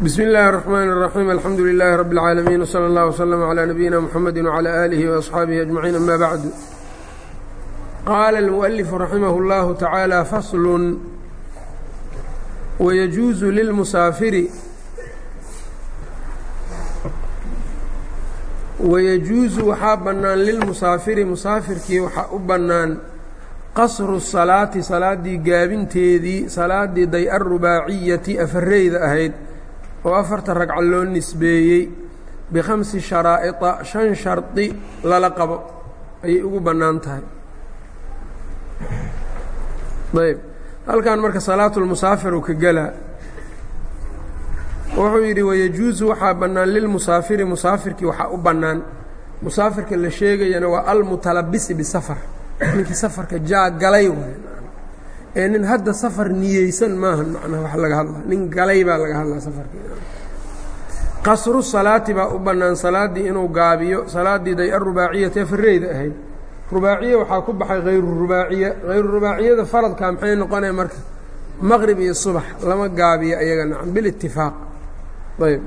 bsmi اllahi الرحmn الرaxيim alxamdu لilaahi rab اlcaalamiin wslى اllah وslm عlى nabiyina mxamedi وعlى alihi وaصxaabihi aجmaciin ama bacdu qaala اlmuؤlifu raximah اllahu taعaalى fasl wayajuuzu lilmusaafiri wayajuusu waxaa bannaan lilmusaafiri musaafirkii waxaa u bannaan qasru salaati salaaddii gaabinteedii salaaddii day-a rubaaciyati afareyda ahayd oo afarta ragca loo nisbeeyey bikhamsi sharaa'ida shan shardi lala qabo ayay ugu bannaan tahay. Ayb halkan marka salaatulmusaafir uu ka gelaa wuxuu yidhi wayajuusu waxaa bannaan lilmusaafiri musaafirkii waxaa u bannaan. Musaafirka la sheegayana waa almutalabisi bisafar ninkii safarka jaa galay ee nin hadda safar niyeysan maaha macnaha wax laga hadlaa nin galay baa laga hadlaa safarkii qasru salaati baa u bannaan salaaddii inuu gaabiyo. Salaaddii day arubaaciyati afareyda ahayd. Rubaaciye waxaa ku baxay hayru rubaaciye. Hayru maxay noqonaya marka? Maqrib iyo subax lama gaabiyo ayaga nacam bilitifaaq ayb.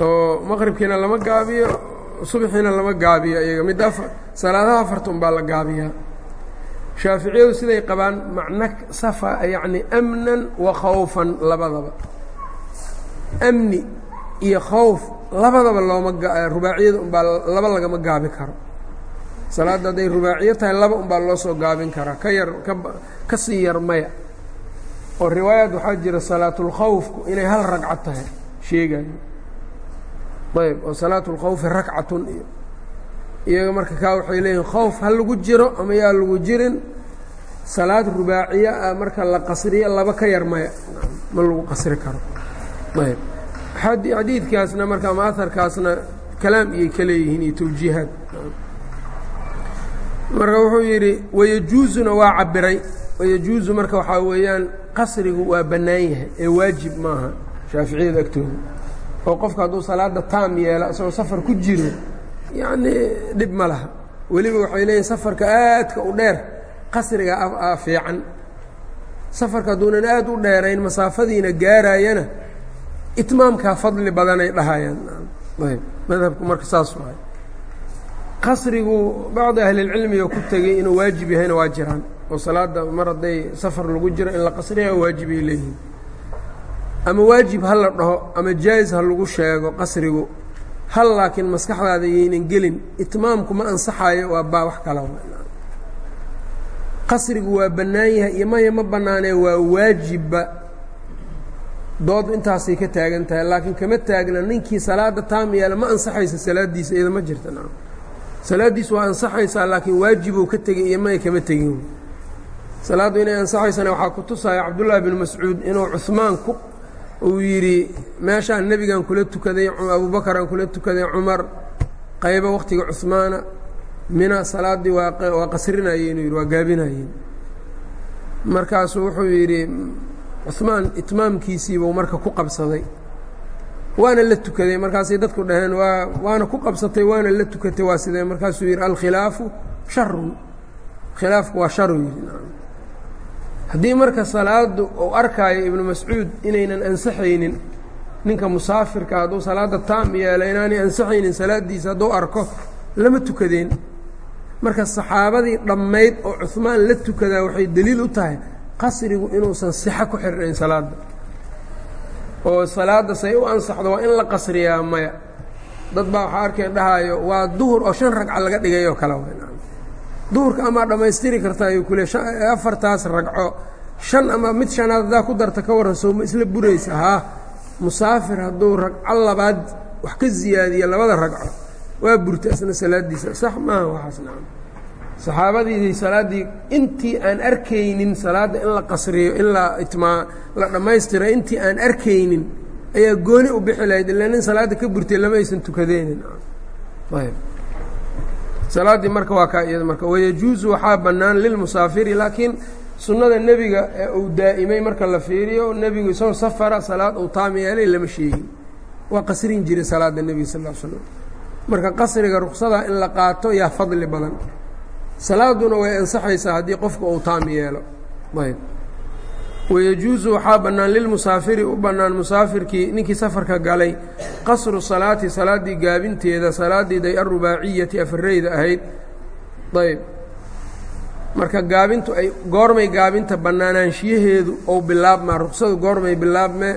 Oo maqribkiina lama gaabiyo subaxiina lama gaabiyo iyaga mid salaadaha afarta un baa la gaabiyaa shaaficiyadu siday qabaan macno safa yacni amnan wa khawfan labadaba. Amni iyo khawf labadaba looma rubaaciyada unbaa laba lagama gaabi karo. Salaadda hadday rubaaciyo tahay laba unbaa loo soo gaabin karaa. Ka yar ka sii yar maya. Oo riwaayad waxaa jira salaatulkhawfku inay hal ragcad tahay. Sheegayo. Ayb oo salaatulkhawfi rakcatun iyo iyaga marka kaa waxay leeyihiin khawf ha lagu jiro ama yaa lagu jirin. Salaad rubaaciye ah marka la qasriyo laba ka yar maya. Ma lagu qasri karo. Ayb. Xadiidkaasna marka ama aharkaasna kalaam iyay ka leeyihiin iyo tawjiihaad. Marka wuxuu yidhi wayajuuzuna waa cabiray wayajuuzu marka waxaa weeyaan qasrigu waa bannaan yahay ee waajib maaha shaaficiyada agtooda oo qofka hadduu salaada taam yeela isagoo safar ku jiro yacnii dhib ma laha. Weliba waxay leeyihiin safarka aadka u dheer qasriga a fiican. Safarka hadduunan aad u dheerayn masaafadiina gaarayana itmaamkaa fadli badanay dhahayaan. Ayb madhabku marka saas waay qasrigu bacdi ahlilcilmiga ku tegey inuu waajib yahayna waa jiraan. Oo salaada mar hadday safar lagu jiro in la qasriya waajibay leeyihiin. Ama waajib ha la dhaho ama jaais ha lagu sheego qasrigu hal laakiin maskaxdaada yaynan gelin itmaamku ma ansaxayo waa baa wax kala qasrigu waa bannaan yahay iyo maya ma bannaanee waa waajibba dood intaasay ka taagan tahay laakiin kama taagna ninkii salaada taam yeela ma ansaxaysa salaaddiisa iyada ma jirta salaaddiisu waa ansaxaysaa laakiin waajibuu ka tegay iyo maya kama tegin. Salaaddu inay ansaxaysana waxaa ku tusaya cabdullaahi binu mascuud inuu cuhmaan ku uu yidhi meeshaan nebigan kula tukaday abubakar aan kula tukaday cumar qaybo wakhtiga cuhmaana mina salaaddii waa qasrinayeen yidhi waa gaabinayeen markaasuu wuxuu yidhi cuhmaan itmaamkiisiibuu marka ku qabsaday. Waana la tukaday markaasay dadku dhaheen waa waana ku qabsatay waana la tukatay. Waa sidee? Markaasuu yidhi alkhilaafu sharun khilaafku waa sharu yidhi haddii marka salaadu uu arkaayo ibnu mascuud inaynan ansaxaynin ninka musaafirka hadduu salaadda taam yeela inaanay ansaxaynin salaaddiisa hadduu arko lama tukadeen. Marka saxaabadii dhammayd oo cuhmaan la tukadaa waxay deliil u tahay qasrigu inuusan sixo ku xirnayn salaadda. Oo salaadda say u ansaxdo waa in la qasriyaa maya. Dad baa waxaa arkay dhahaayo waa duhur oo shan ragca laga dhigay oo kale duhurka amaa dhammaystiri karta ayuu kule. Afartaas ragco. Shan ama mid shanaad haddaa ku darta ka warran sooma isla buraysa haa musaafir hadduu ragco labaad wax ka ziyaadiyo labada ragco waa burta isna salaaddiisa. Sax maaha waxaas nacam saxaabadiidii salaaddii intii aan arkaynin salaadda in la qasriyo in la itmaa la dhammaystiro intii aan arkaynin ayaa gooni u bixi lahayd illa nin salaadda ka burtay lama aysan ayb salaaddii marka waa kaa iyada marka wayajuusu waxaa bannaan lilmusaafiri laakiin sunnada nebiga ee uu daa'imay marka la fiiriyo nebigu isagoo safara salaad uu taam yeelay lama sheegin. Waa qasrin jiray salaadda nebiga sal l slam marka qasriga ruqsadaa in la qaato yaa fadli badan. Salaaduna way ansaxaysaa haddii qofka uu taam yeelo. Ayb wayajuusu waxaa bannaan lilmusaafiri u bannaan musaafirkii ninkii safarka galay qasru salaati salaaddii gaabinteeda salaadiiday arubaaciyati afareyda ahayd. Ayb. Marka gaabintu ay goormay gaabinta bannaanaanshiyaheedu ou bilaabmaa ruqsadu goormay bilaabmee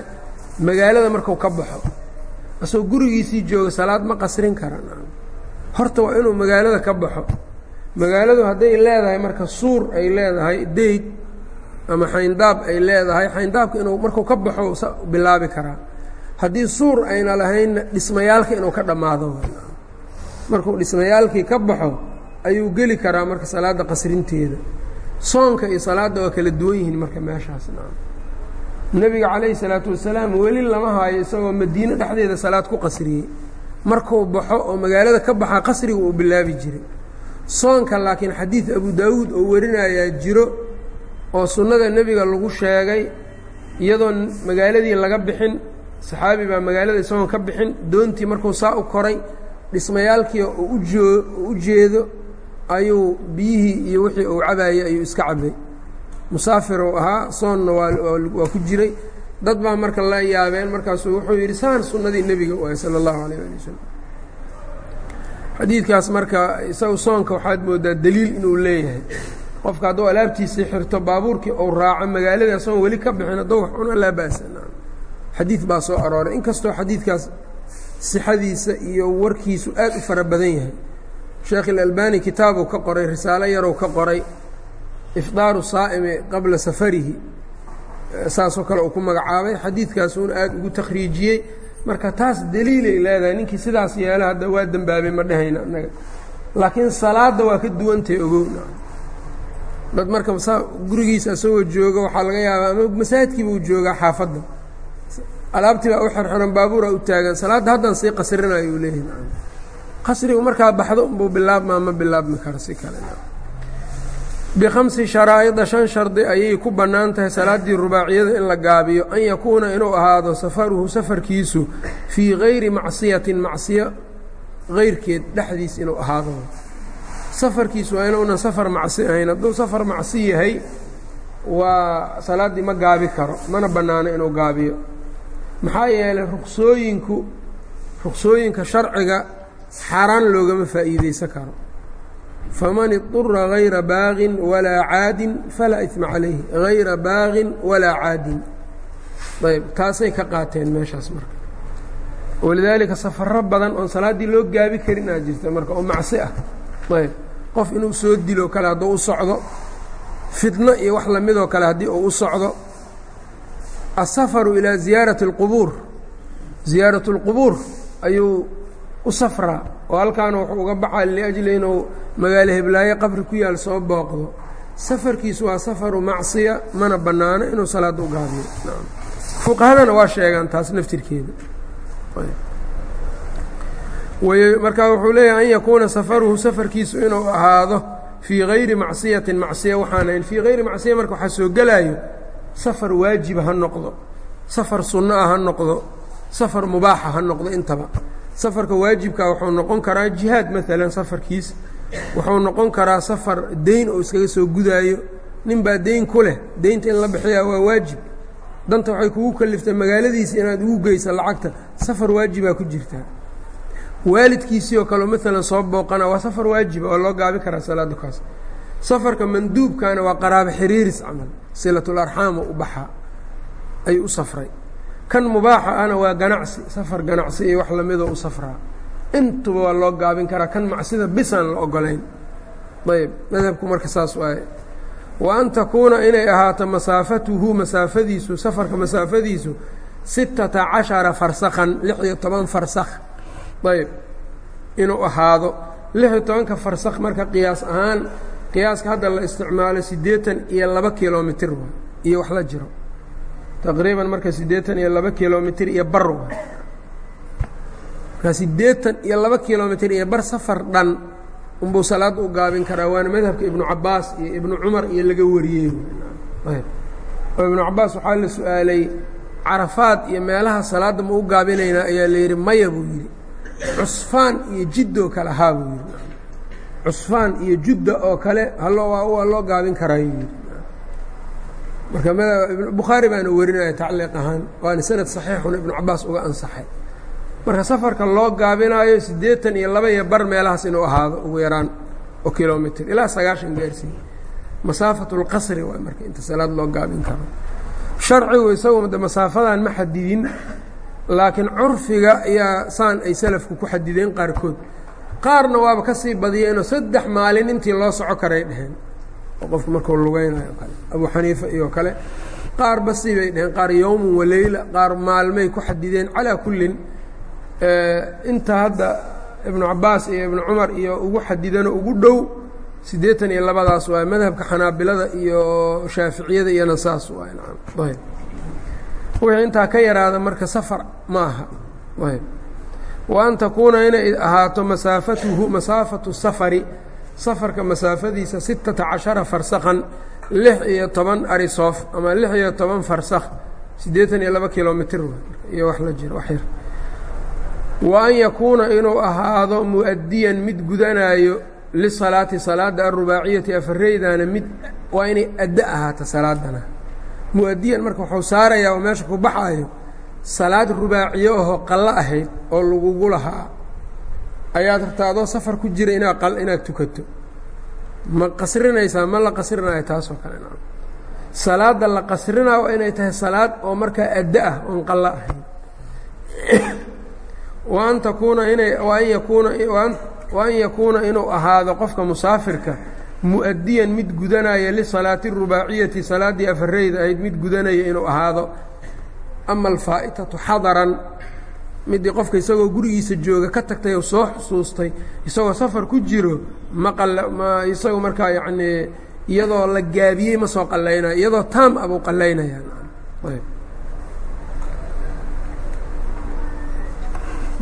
magaalada marku ka baxo asagoo gurigiisii jooga salaad ma qasrin karan horta waa inuu magaalada ka baxo. Magaaladu hadday leedahay marka suur ay leedahay deyd ama xayndaab ay leedahay xayndaabka inuu markuu ka baxo bilaabi karaa. Haddii suur ayna lahaynna dhismayaalka inuu ka dhammaado. Markuu dhismayaalkii ka baxo ayuu geli karaa marka salaadda qasrinteeda. Soonka iyo salaadda waa kala duwan yihiin marka meeshaas nebiga calayhi salaatu wasalaam weli lama haayo isagoo madiine dhexdeeda salaad ku qasriyey. Markuu baxo oo magaalada ka baxa qasriga uu bilaabi jiray. Soonka laakiin xadiid abu daawuud oo warinayaa jiro oo sunnada nebiga lagu sheegay iyadoon magaaladii laga bixin saxaabi baa magaalada isagoon ka bixin doontii markuu saa u koray dhismayaalkii oo ujoo u jeedo ayuu biyihii iyo wixii uu cabaayey ayuu iska cabay. Musaafir uu ahaa soonna waa ku jiray. Dad baa marka la yaabeen markaasuu wuxuu yidhi saan sunnadii nebiga u ahay sala allahu alayh ali wasalam xadiidkaas marka isagu soonka waxaad moodaa daliil inuu leeyahay qofka hadduu alaabtiisii xirto baabuurkii uu raaco magaaladii asagoon weli ka bixin hadduu wax cuna laa ba'sa xadiid baa soo arooray. Inkastoo xadiidkaas sixadiisa iyo warkiisu aad u fara badan yahay sheekh ilalbani kitaabuu ka qoray risaalo yarou ka qoray ifdaaru saa'imi qabla safarihi saasoo kale uu ku magacaabay. Xadiidkaasuuna aad ugu takhriijiyey. Marka taas daliilay leedahay ninkii sidaas yeela hadda waa dembaabay ma dhehayna annaga. Laakiin salaadda waa ka duwantahay ogowna dad marka gurigiisa isagoo jooga waxaa laga yaabaa ama masaajidkiiba uu joogaa xaafadda. Alaabtii baa u xerxiran baabuura u taagan. Salaadda haddaan sii qasrinayo uu leeyahay. Qasrigu markaa baxdo unbuu bilaabmaa ma bilaabmi karo si kale. Bikhamsi sharaa'ida shan shardi ayay ku bannaan tahay salaaddii rubaaciyada in la gaabiyo. An yakuuna inuu ahaado safaruhu safarkiisu fii gayri macsiyatin macsiyo kayrkeed dhexdiis inuu ahaado safarkiisu waa inuunan safar macsi ahayn hadduu safar macsi yahay waa salaaddii ma gaabi karo mana bannaano inuu gaabiyo. Maxaa yeelay ruqsooyinku ruqsooyinka sharciga xaaraan loogama faa'iideysan karo. Faman iطura hayra baaqin walaa caadin falaa isma calayhi. Hayra baaqin walaa caadin. Ayb taasay ka qaateen meeshaas marka. Walidaalika safaro badan oon salaaddii loo gaabi karin aa jirta marka oo macsi ah ayb. Qof inuu soo dilo kale hadduu u socdo fitno iyo wax lamidoo kale haddii uu u socdo asafaru ilaa ziyaarati اlqubuur ziyaaratu اlqubuur ayuu u safraa oo halkaana wuxuu uga baxaa liajli inuu magaalo heblaayo qabri ku yaal soo booqdo. Safarkiisu waa safaru macsiya mana bannaano inuu salaadda u gaabiyo fuqahadana waa sheegaan taas naftirkeeda marka wuxuu leeyahay an yakuuna safaruhu safarkiisu inuu ahaado fii gayri macsiyatin macsiya. Waxaan ahayn fii gayri macsiya marka waxaa soo gelaayo safar waajiba ha noqdo safar sunno ah ha noqdo safar mubaaxa ha noqdo intaba. Safarka waajibka wuxuu noqon karaa jihaad maalan safarkiis wuxuu noqon karaa safar deyn oo iskaga soo gudaayo. Nin baa deyn ku leh deynta in la bixiyaa waa waajib. Danta waxay kugu kaliftay magaaladiisa inaad ugu geysa lacagta. Safar waajibaa ku jirtaa waalidkiisii oo kaleo maalan soo booqana waa safar waajiba oo loo gaabi karaa salaada kaas. Safarka manduubkana waa qaraabo xiriiris camal silatul arxaama u baxaa ayuu u safray. Kan mubaaxa ahna waa ganacsi safar ganacsi iyo wax lamidoo u safraa. Intuba waa loo gaabin karaa kan macsida bisaan la ogolayn ayb madhabku marka saas waaye. Wa an takuuna inay ahaato masaafatuhu masaafadiisu safarka masaafadiisu sittata cashara farsakhan lix iyo toban farsakh ayb. Inuu ahaado lix iyo tobanka farsakh marka qiyaas ahaan qiyaaska hadda la isticmaalo siddeetan iyo laba kilomitir waa iyo wax la jiro. Taqriiban marka siddeetan iyo laba kilomitir iyo bar waa marka siddeetan iyo laba kilomitir iyo bar safar dhan unbuu salaadda u gaabin karaa. Waana madhabka ibnu cabaas iyo ibnu cumar iyo laga wariyey. Oo ibnu cabaas waxaa la su'aalay carafaad iyo meelaha salaadda ma u gaabinaynaa? Ayaa la yidhi maya buu yidhi cusfaan iyo jiddoo kale ahaa buu yidhi. Cusfaan iyo judda oo kale haloo waa loo gaabin karaayu yidhi. Marka bukhaari baana warinaya tacliiq ahaan waana sanad saxiixun ibnu cabaas uga ansaxay. Marka safarka loo gaabinaayo siddeetan iyo laba iyo bar meelahaas inuu ahaado ugu yaraan oo kilomitr ilaa sagaashan gaarsiiy masaafatu lqasri waay marka inta salaad loo gaabin karo. Sharcigu isagu de masaafadan ma xadidin laakiin curfiga ayaa saan ay salafku ku xadideen qaarkood qaarna waaba ka sii badiyeenoo saddex maalin intii loo soco karay dheheen oo qofku markuu lugeynayo kale abu xaniifa iyo kale qaar basi bay dheheen qaar yowmun waleyla qaar maalmay ku xadideen calaa kullin. Inta hadda ibnu cabaas iyo ibnu cumar iyo ugu xadidano ugu dhow siddeetan iyo labadaas waay madhabka xanaabilada iyo shaaficiyada iyona saas waay nacam ayb wixii intaa ka yaraada marka safar ma aha wa an takuuna inay ahaato masaafatuhu masaafatu safari. Safarka masaafadiisa sittata cashara farsakhan lix iyo toban arisoof ama lix iyo toban farsakh. Siddeetan iyo laba kilomitr iyo wax la jiro wax yar. Wa an yakuuna inuu ahaado mu'adiyan mid gudanaayo lisalaati salaada arubaaciyati afareydaana mid. Waa inay addo ahaato salaadana mu'adiyan marka wuxuu saarayaa oo meesha ku baxaayo salaad rubaaciyo ahoo qallo ahayd oo lagugu lahaa. Ayaad rabtaa adoo safar ku jira inaad inaad tukato. Ma qasrinaysaa ma la qasrinayo taasoo kale salaadda la qasrinaa waa inay tahay salaad oo markaa addo ah oon qallo ahayd wa an takuuna inay waan yakuuna wa an yakuuna inuu ahaado qofka musaafirka mu'adiyan mid gudanaya lisalaati rubaaciyati salaaddii afareyda ahayd mid gudanaya inuu ahaado. Ama alfaa'itatu xadaran midii qofka isagoo gurigiisa jooga ka tagtay oo soo xusuustay isagoo safar ku jiro ma isagu markaa yacnii iyadoo la gaabiyey ma soo qallaynayo iyadoo taam ah buu qallaynayaa ayb.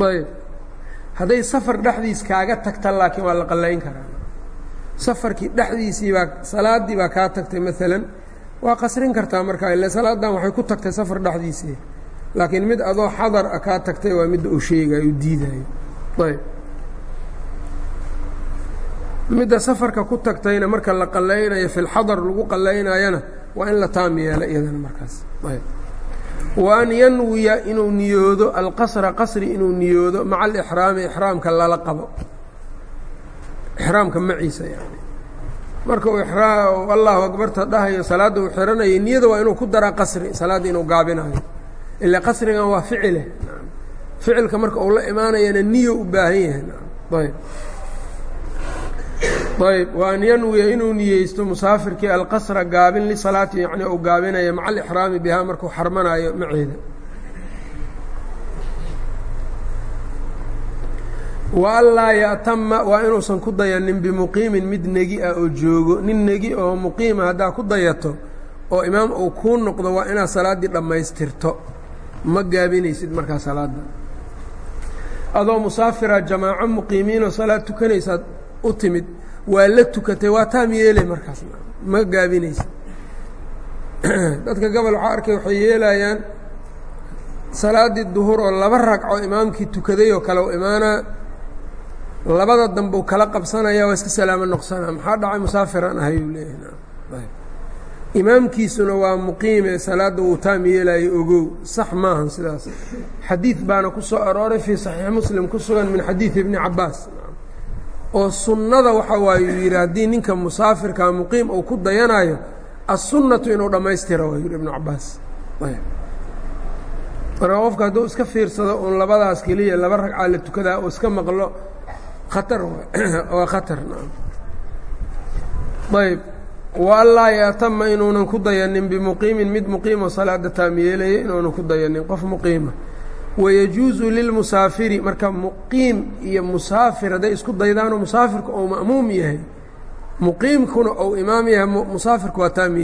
Ayb. Hadday safar dhexdiis kaaga tagta laakiin waa la qallayn karaa safarkii dhexdiisii baa salaaddii baa kaa tagtay maalan waa qasrin kartaa markaa ile salaadan waxay ku tagtay safar dhexdiisii. Laakiin mid adoo xadar a kaa tagtay waa midda uu sheegayo u diidayo ayb. Midda safarka ku tagtayna marka la qallaynayo filxadar lagu qallaynayana waa in la taam yeelo iyadana markaas wa an yanwiya inuu niyoodo alqasra qasri inuu niyoodo maca alixraami ixraamka lala qabo ixraamka maciisa yani marka uu ixraam allahu akbarta dhahayo salaadda uu xiranayo niyada waa inuu ku daraa qasri salaadda inuu gaabinayo ilaa qasrigan waa ficile. Ficilka marka uu la imaanayana niyo u baahan yahay. Ayb. Ayb wa an yanwiya inuu niyeysto musaafirkii alqasra gaabin lisalaati yani uu gaabinayo maca alixraami bihaa markuu xarmanayo maceeda wa anlaa ya'tama waa inuusan ku dayanin bimuqiimin mid negi ah oo joogo. Nin negi oo muqiima haddaa ku dayato oo imaam uu kuu noqdo waa inaad salaaddii dhammaystirto. Ma gaabinaysid markaa salaadda. Adoo musaafira jamaaco muqiimiinoo salaad tukanaysaad u timid waa la tukatay waa taam yeele markaas. Ma gaabinaysid. Dadka gobol waxaa arkay waxay yeelayaan salaaddii duhur oo laba ragco imaamkii tukaday oo kale u imaanaa labada dambe u kala qabsanaya waa iska salaamo noqsanaa. Maxaa dhacay? Musaafiraan ahay uu leeyahay. Imaamkiisuna waa muqiime salaadda wuu taam yeelaayo ogow. Sax maahan sidaas. Xadiid baana ku soo arooray fii saxiix muslim ku sugan min xadiidi ibni cabaas oo sunnada waxa waaye uu yidhi haddii ninka musaafirkaa muqiim uu ku dayanayo assunnatu inuu dhammaystira waa yidhi ibnu cabaas marka qofka hadduu iska fiirsado uun labadaas keliya laba ragcaa la tukadaa oo iska maqlo waa khatar ayb wa anlaa yaatama inuunan ku dayanin bimuqiimin mid muqiimoo salaada taam yeelaya inuunan ku dayanin qof muqiima wayajuusu lilmusaafiri marka muqiim iyo musaafir hadday isku daydaanoo musaafirku ou ma'muum yahay muqiimkuna ou imaam yahay musaafirku waa taam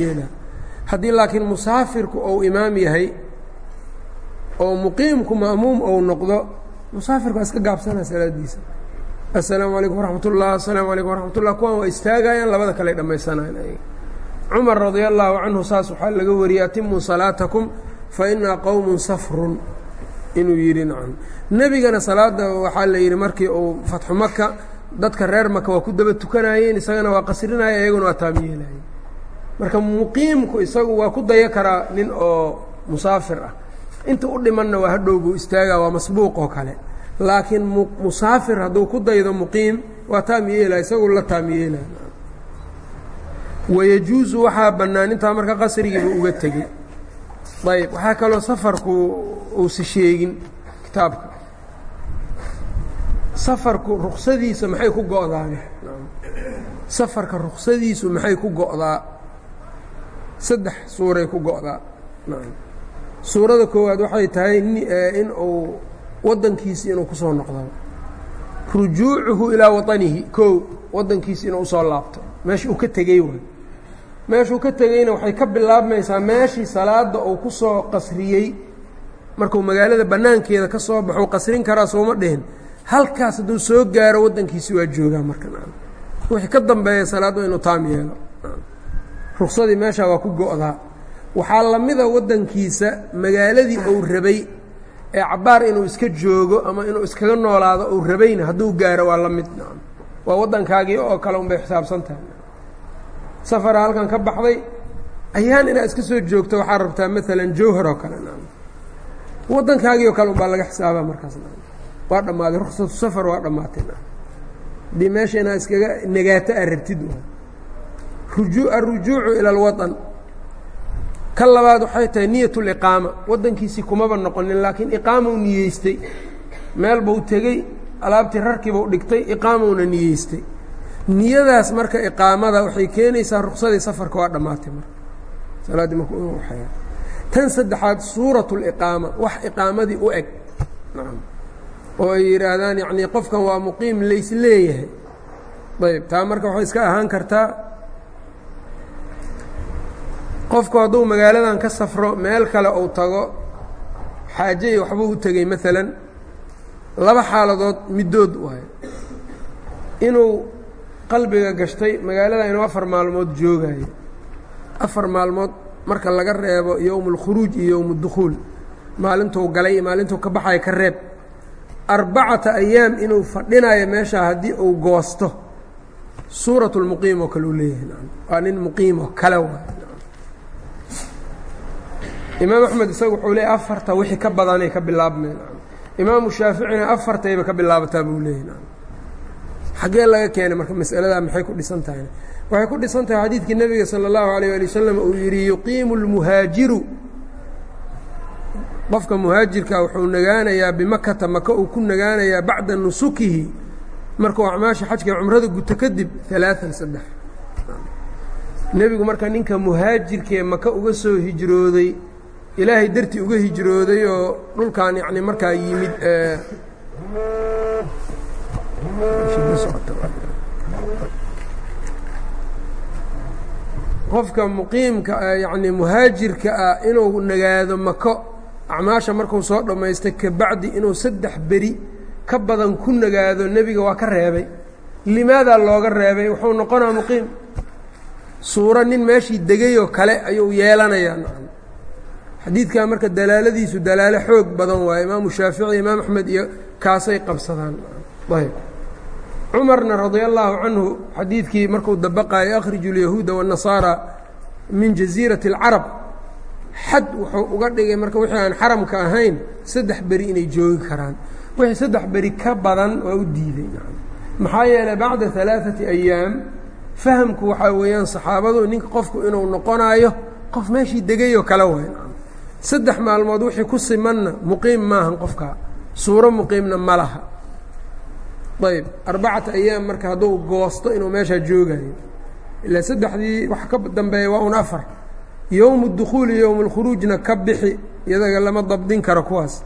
haddii laakiin musaafirku ou imaam yahay oo muqiimku ma'muum ou noqdo musaafirku waa iska gaabsanaa salaadiisa aلsalaamu alaykum waraxmat ullah asalaamu alaykum waraxmat ullah kuwan waa istaagayaan labada kale dhammaysanayaan. Cumar radia allahu canhu saas waxaa laga wariyey atimuu salaatakum fainaa qowmun safrun. Inuu yidhi nacam. Nebigana salaada waxaa la yidhi markii uu fatxu maka dadka reer maka waa ku daba tukanayeen isagana waa qasrinaya iyaguna waa taam yeelayeen marka muqiimku isagu waa ku daya karaa nin oo musaafir ah. Inta u dhimanna waa hadhowbuu istaagaa waa masbuuq oo kale laakiin musaafir hadduu ku daydo muqiim waa taam yeela isagu la taam wayajuusu waxaa bannaan intaa marka qasrigiiba uga tegey. Ayb waxaa kaloo safarku uusa sheegin kitaabka. Safarku ruksadiisa maxay ku go'daan safarka ruksadiisu maxay ku go'daa? Saddex suuray ku go'daa. Suurada koowaad waxay tahay in uu waddankiisi inuu ku soo noqdo. Rujuucuhu ilaa waطanihi kow waddankiisi inuu u soo laabto. Meesha uu ka tegey waay. Meeshuu ka tegeyna waxay ka bilaabmaysaa meeshii salaada uu ku soo qasriyey. Markuu magaalada bannaankeeda ka soo baxou qasrin karaa sooma dhihin halkaas hadduu soo gaaro waddankiisi waa joogaa marka wixii ka dambeeya salaaddu inuu taam yeelo. Ruksadii meeshaa waa ku go'daa. Waxaa la mida waddankiisa magaaladii uu rabay ee cabbaar inuu iska joogo ama inuu iskaga noolaado uu rabayna hadduu gaaro waa la mid. Waa waddankaagii oo kale unbay xisaabsan tahay. Safara halkan ka baxday ayaan inaad iska soo joogto waxaa rabtaa maalan jowhar oo kale. Waddankaagii oo kale unbaa laga xisaabaa markaas. Waa dhammaaday ruksatu safar waa dhammaatay. Haddii meesha inaad iskaga negaato aad rabtid. Arujuucu ila alwaطan ka labaad waxay tahay niyat liqaama waddankiisii kumaba noqonin laakiin iqaamou niyeystay meel buu tegey alaabtii rarkiibuu dhigtay iqaamowna niyeystay niyadaas marka iqaamada waxay keenaysaa ruksadii safarka waa dhammaatay marka. Salaaddii marka inuu waxaya tan saddexaad suurat liqaama wax iqaamadii u eg. Nacam oo ay yidhaahdaan yacnii qofkan waa muqiim lays leeyahay. Ayb taa marka waxay iska ahaan kartaa qofku hadduu magaaladan ka safro meel kale uu tago xaajay waxbuu u tegey maalan laba xaaladood middood waayo inuu qalbiga gashtay magaalada inuu afar maalmood joogayo. Afar maalmood marka laga reebo yowmu اlkhuruuj iyo yowmu اdukhuul maalintuu galay iyo maalintuu ka baxayo ka reeb. Arbacata ayaam inuu fadhinayo meeshaa haddii uu goosto. Suurat lmuqiim oo kale uu leeyahay waa nin muqiim oo kale waay imaam axmed isaga wuxuu leeyay afarta wixii ka badanay ka bilaabmeen. Imaamu shaaficina afartayba ka bilaabataa buu leeyahy xaggee laga keenay marka mas'aladaa maxay ku dhisan tahay? Waxay ku dhisan tahay xadiidkii nebiga sala allahu alayh ali wasalam uu yidhi yuqiimu lmuhaajiru qofka muhaajirka wuxuu nagaanayaa bimakata maka uu ku nagaanayaa bacda nusukihi. Markuu acmaasha xajka cumrada guto kadib alaaan saddex. Nebigu marka ninka muhaajirkee maka uga soo hijrooday ilaahay dartii uga hijrooday oo dhulkan yani markaa yimid qofka muqiimka yani muhaajirka ah inuu nagaado mako acmaasha markuu soo dhammaystay kabacdi inuu saddex beri ka badan ku nagaado nebiga waa ka reebay. Limaadaa looga reebay wuxuu noqonaa muqiim. Suuro nin meeshii degayoo kale ayuu yeelanayaa xadiidkan marka dalaaladiisu dalaalo xoog badan waaye imaamu shaafici imaam axmed iyo kaasay qabsadaan. Ayb cumarna radia allaahu canhu xadiidkii markuu dabaqayo akhriju lyahuuda wanasaara min jaziirati alcarab. Xad wuxuu uga dhigay marka wixii aan xaramka ahayn saddex beri inay joogi karaan. Wixii saddex beri ka badan waa u diiday maxaa yeeley bacda alaaثati ayaam fahamku waxaa weeyaan saxaabadu ninka qofku inuu noqonaayo qof meeshii degayoo kale way saddex maalmood wixii ku simanna muqiim maahan qofka. Suuro muqiimna ma laha. Ayb arbacata ayaam marka hadduu goosto inuu meeshaa joogayo. Ilaa saddexdii wax ka dambeeya waa un afar. Yowmu dukhuuli yowmu اlkhuruujna ka bixi iyadaga lama dabdin karo kuwaas.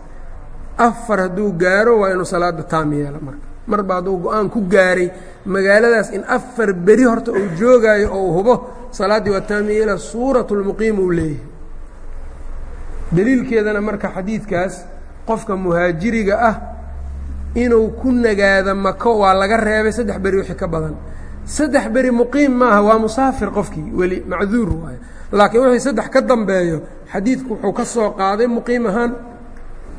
Afar hadduu gaaro waa inuu salaada taam yeelo marka. Marba hadduu go'aan ku gaaray magaaladaas in afar beri horta uu joogaayo oo hubo salaaddii waa taam yeela suurat uu leeyahay deliilkeedana marka xadiidkaas qofka muhaajiriga ah inuu ku nagaado mako waa laga reebay saddex beri wixii ka badan. Saddex beri muqiim maaha waa musaafir qofkii weli macduur waayo. Laakiin wixii saddex ka dambeeyo xadiidku wuxuu ka soo qaaday muqiim ahaan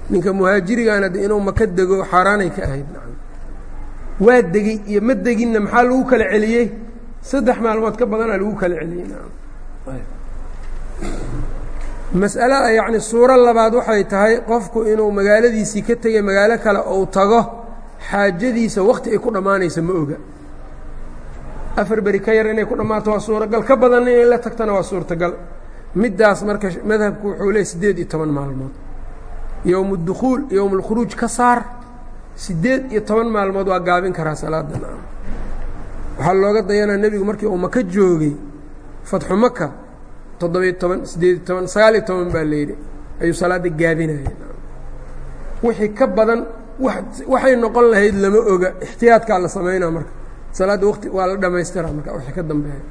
ninka muhaajirigaana de inuu maka dego xaaraanay ka ahayd waa degey iyo ma deginna maxaa lagu kala celiyey? Saddex maalmood ka badanaa lagu kala celiyey mas'alada yacni suuro labaad waxay tahay qofku inuu magaaladiisii ka tegay magaalo kale ou tago xaajadiisa wakti ay ku dhammaanaysa ma oga. Afar beri ka yar inay ku dhammaato waa suuragal. Ka badanna inay la tagtana waa suurtagal. Middaas marka madhabku wuxuu leeyay siddeed iyo toban maalmood. Yowmu اdukhuul yowm اlkhuruuj ka saar siddeed iyo toban maalmood waa gaabin karaa salaadan waxaa looga dayanaa nebigu markii uu maka joogay fatxu maka toddobiyo toban siddeed iyo toban sagaal iyo toban baa layidhi ayuu salaadda gaabinayay wixii ka badan waxay noqon lahayd lama oga. Ixtiyaadkaa la samaynaa marka. Salaadda waqti waa la dhamaystiraa marka wixii ka dambeeya.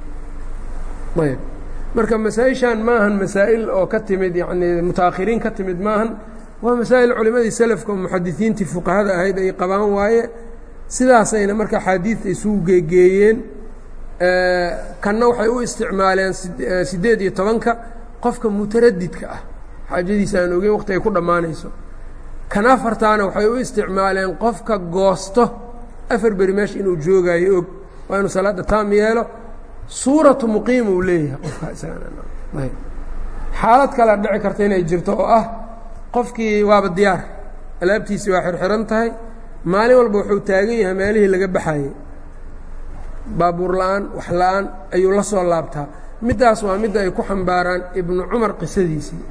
Ayb marka masaa-ishan maahan masaa'il oo ka timid yacni mutaakhiriin ka timid maahan waa masaa'il culimadii selafka oo muxadisiintii fuqahada ahayd ay qabaan waaye. Sidaasayna marka axaadiidta isugu geegeeyeen kanna waxay u isticmaaleen siddeed iyo tobanka qofka mutaradidka ah. Xaajadiisa aan ogeyn waqti ay ku dhammaanayso. Kan afartaana waxay u isticmaaleen qofka goosto. Afar beri meesha inuu joogaayo og waa inuu salaadda taam yeelo. Suuratu muqiim uu leeyahay qofka xaalad kalea dhici karta inay jirto oo ah qofkii waaba diyaar. Alaabtiisii waa xirxiran tahay. Maalin walba wuxuu taagan yahay meelihii laga baxayey baabuur la'aan wax la'aan ayuu la soo laabtaa. Middaas waa midda ay ku xambaaraan ibnu cumar qisadiisii.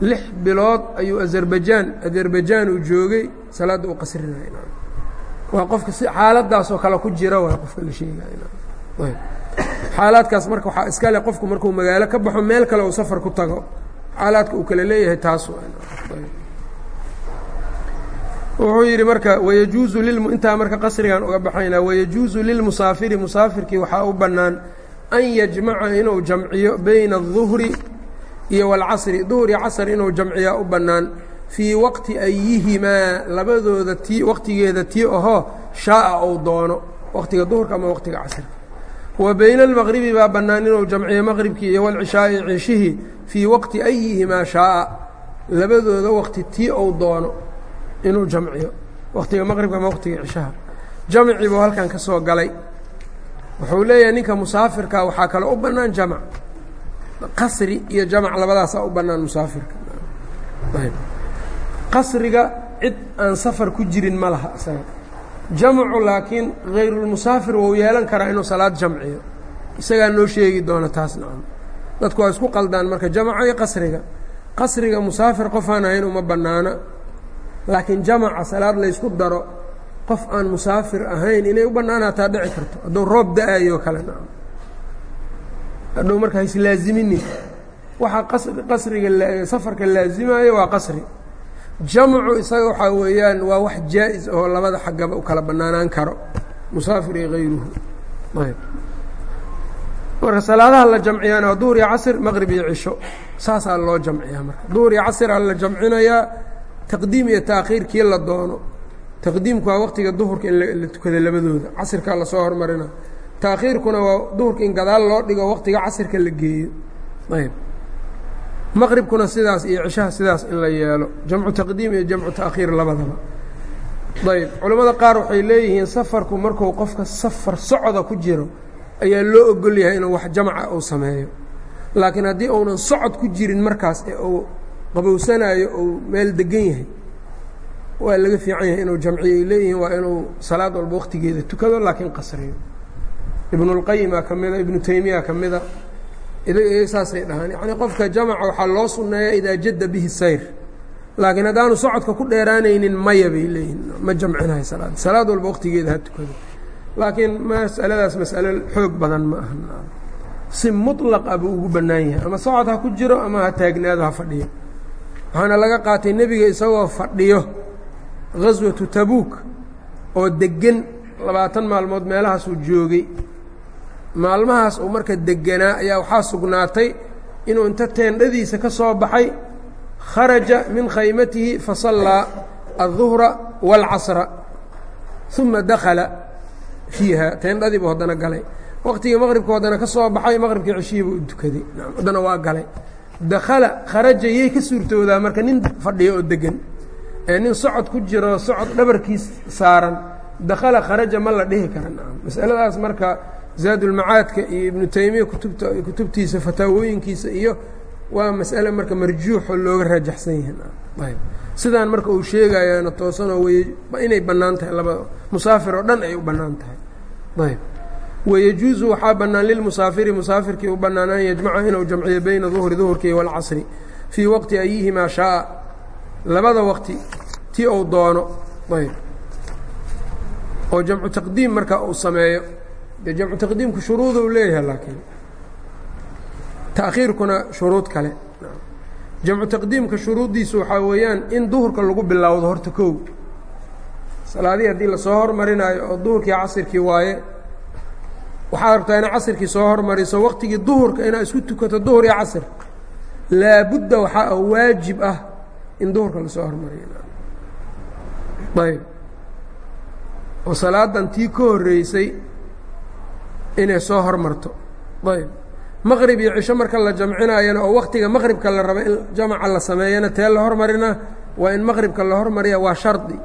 Lix bilood ayuu azarbajaan azarbajaan uu joogay salaadda uu qasrinay waa qofka si xaaladaasoo kale ku jira waa qofka la sheegay xaalaadkaas marka waxaa iska le qofku markuu magaalo ka baxo meel kale uu safar ku tago xaalaadka uu kale leeyahay taas wuxuu yidhi marka wayajuusu intaa marka qasrigan uga baxayna wayajuusu lilmusaafiri musaafirkii waxaa u bannaan an yajmaca inuu jamciyo bayna aلduhri iyo wاlcasri duhr iyo inuu jamciyaa u bannaan fii waqti ayihimaa labadooda ti waqtigeeda tii ahoo shaaa ou doono waqtiga duhurka ama waqtiga casrka. Wa bayna almaqribi baa bannaan inuu jamciyo maqribkii iyo walcishaai ceshihii fii waqti ayihimaa shaaa labadooda waqti tii ou doono inuu jamciyo waqtiga maqribka ama waqtiga cishaha. Jamci buu halkan ka soo galay. Wuxuu leeyahay ninka musaafirka waxaa kale u bannaan jamc qasri iyo jamc labadaasaa u bannaan musaafirka. Qasriga cid aan safar ku jirin ma laha isaga. Jamcu laakiin hayrulmusaafir wou yeelan karaa inuu salaad jamciyo. Isagaa noo sheegi doona taas nacam dadku waa isku qaldaan marka jamca iyo qasriga. Qasriga musaafir qofaan ahayn uma bannaana laakiin jamaca salaad laysku daro qof aan musaafir ahayn inay u bannaanaataa dhici karto. Hadduu roob da'ayo kale nacam hadhow marka haislaaziminin waxaa qasriga safarka laazimayo waa qasri. Jamcu isaga waxaa weeyaan waa wax jaa-is oo labada xaggaba u kala bannaanaan karo musaafir iyo hayruhu marka salaadaha la jamciyaana waa duhur iyo casr maqrib iyo cisho. Saasaa loo jamciyaa marka. Duhur iyo casraa la jamcinayaa taqdiim iyo taakhiir kii la doono. Taqdiimku waa waqtiga duhurka in la tukada labadooda. Casirkaa la soo hormarina. Taakhiirkuna waa duhurka in gadaal loo dhigo waqtiga casirka la geeyo. Ayb. Maqribkuna sidaas iyo cishaha sidaas in la yeelo. Jamcu taqdiim iyo jamcu taakhiir labadaba. Ayb. Culammada qaar waxay leeyihiin safarku marku qofka safar socda ku jiro ayaa loo ogol yahay inuu wax jamca uu sameeyo. Laakiin haddii uunan socod ku jirin markaas ee uu qabowsanaayo uu meel degan yahay. Waa laga fiican yahay inuu jamciyo leeyihiin waa inuu salaad walba waqtigeeda tukado laakiin qasriyo. Ibnulqayimaa ka mida ibnu taymiya ka mida. Saasay dhahaan yacnii qofka jamaca waxaa loo sunneeyaa idaa jadda bihi sayr. Laakiin haddaanu socodka ku dheeraanaynin maya bay leeyihiin ma jamcinahay salaad. Salaad walba waqtigeeda ha tukado. Laakiin masaladaas masalo xoog badan ma aha si muطlaqa buu ugu bannaan yahay. Ama socod ha ku jiro ama ha taagnaado ha fadhiyo waxaana laga qaatay nebiga isagoo fadhiyo ghaswatu tabuuk oo deggen labaatan maalmood meelahaasuu joogay. Maalmahaas uu marka degganaa ayaa waxaa sugnaatay inuu inta teendhadiisa ka soo baxay kharaja min khaymatihi fa fasallaa alduhra wاlcasra uma dakala fiiha. Teendhadii buu haddana galay. Waqtigii maqhribka haddana ka soo baxay maqhribkii ceshihii u dukaday. Haddana waa galay dakala kharaja yay ka suurtoodaa marka nin fadhiyo oo degan ee nin socod ku jiro socod dhabarkiis saaran dakala kharaja ma la dhihi kara masaladaas marka zaadulmacaadka iyo ibnu taymiya kutubta kutubtiisa fataawooyinkiisa iyo waa mas'ale marka marjuuxoo looga raajaxsan yahay. Sidaan marka uu sheegayaana toosanoo way inay bannaan tahay laba musaafir oo dhan ay u bannaan tahay. Ayb wayajuusu waxaa bannaan lilmusaafiri musaafirkii u bannaan an yajmaca inuu jamciyo bayna duhri duhurkii waalcasri fii waqti ayihimaa shaaa labada waqti ti uu doono ayb oo jamcu taqdiim marka uu sameeyo dee jamcu taqdiimku shuruuda u leeyahay laakiin ta'khiirkuna shuruud kale jamcu taqdiimka shuruuddiisu waxaa weeyaan in duhurka lagu bilowdo horta kow salaadihii haddii la soo hormarinaayo oo duhurkii casirkii waaye waxaad rabtaa ina casirkii soo hormariso waqtigii duhurka inaad isku tukato duhur iyo casir. Laabudda waxaa waajib ah in duhurka la soo hormariyo. Ayb oo salaadan tii ka horreysay inay soo hormarto. Ayb maqrib iyo cisho marka la jamcinayana oo waktiga maqribka la rabo in jamaca la sameeyana tee la hormarina waa in maqribka la hormariya waa shardi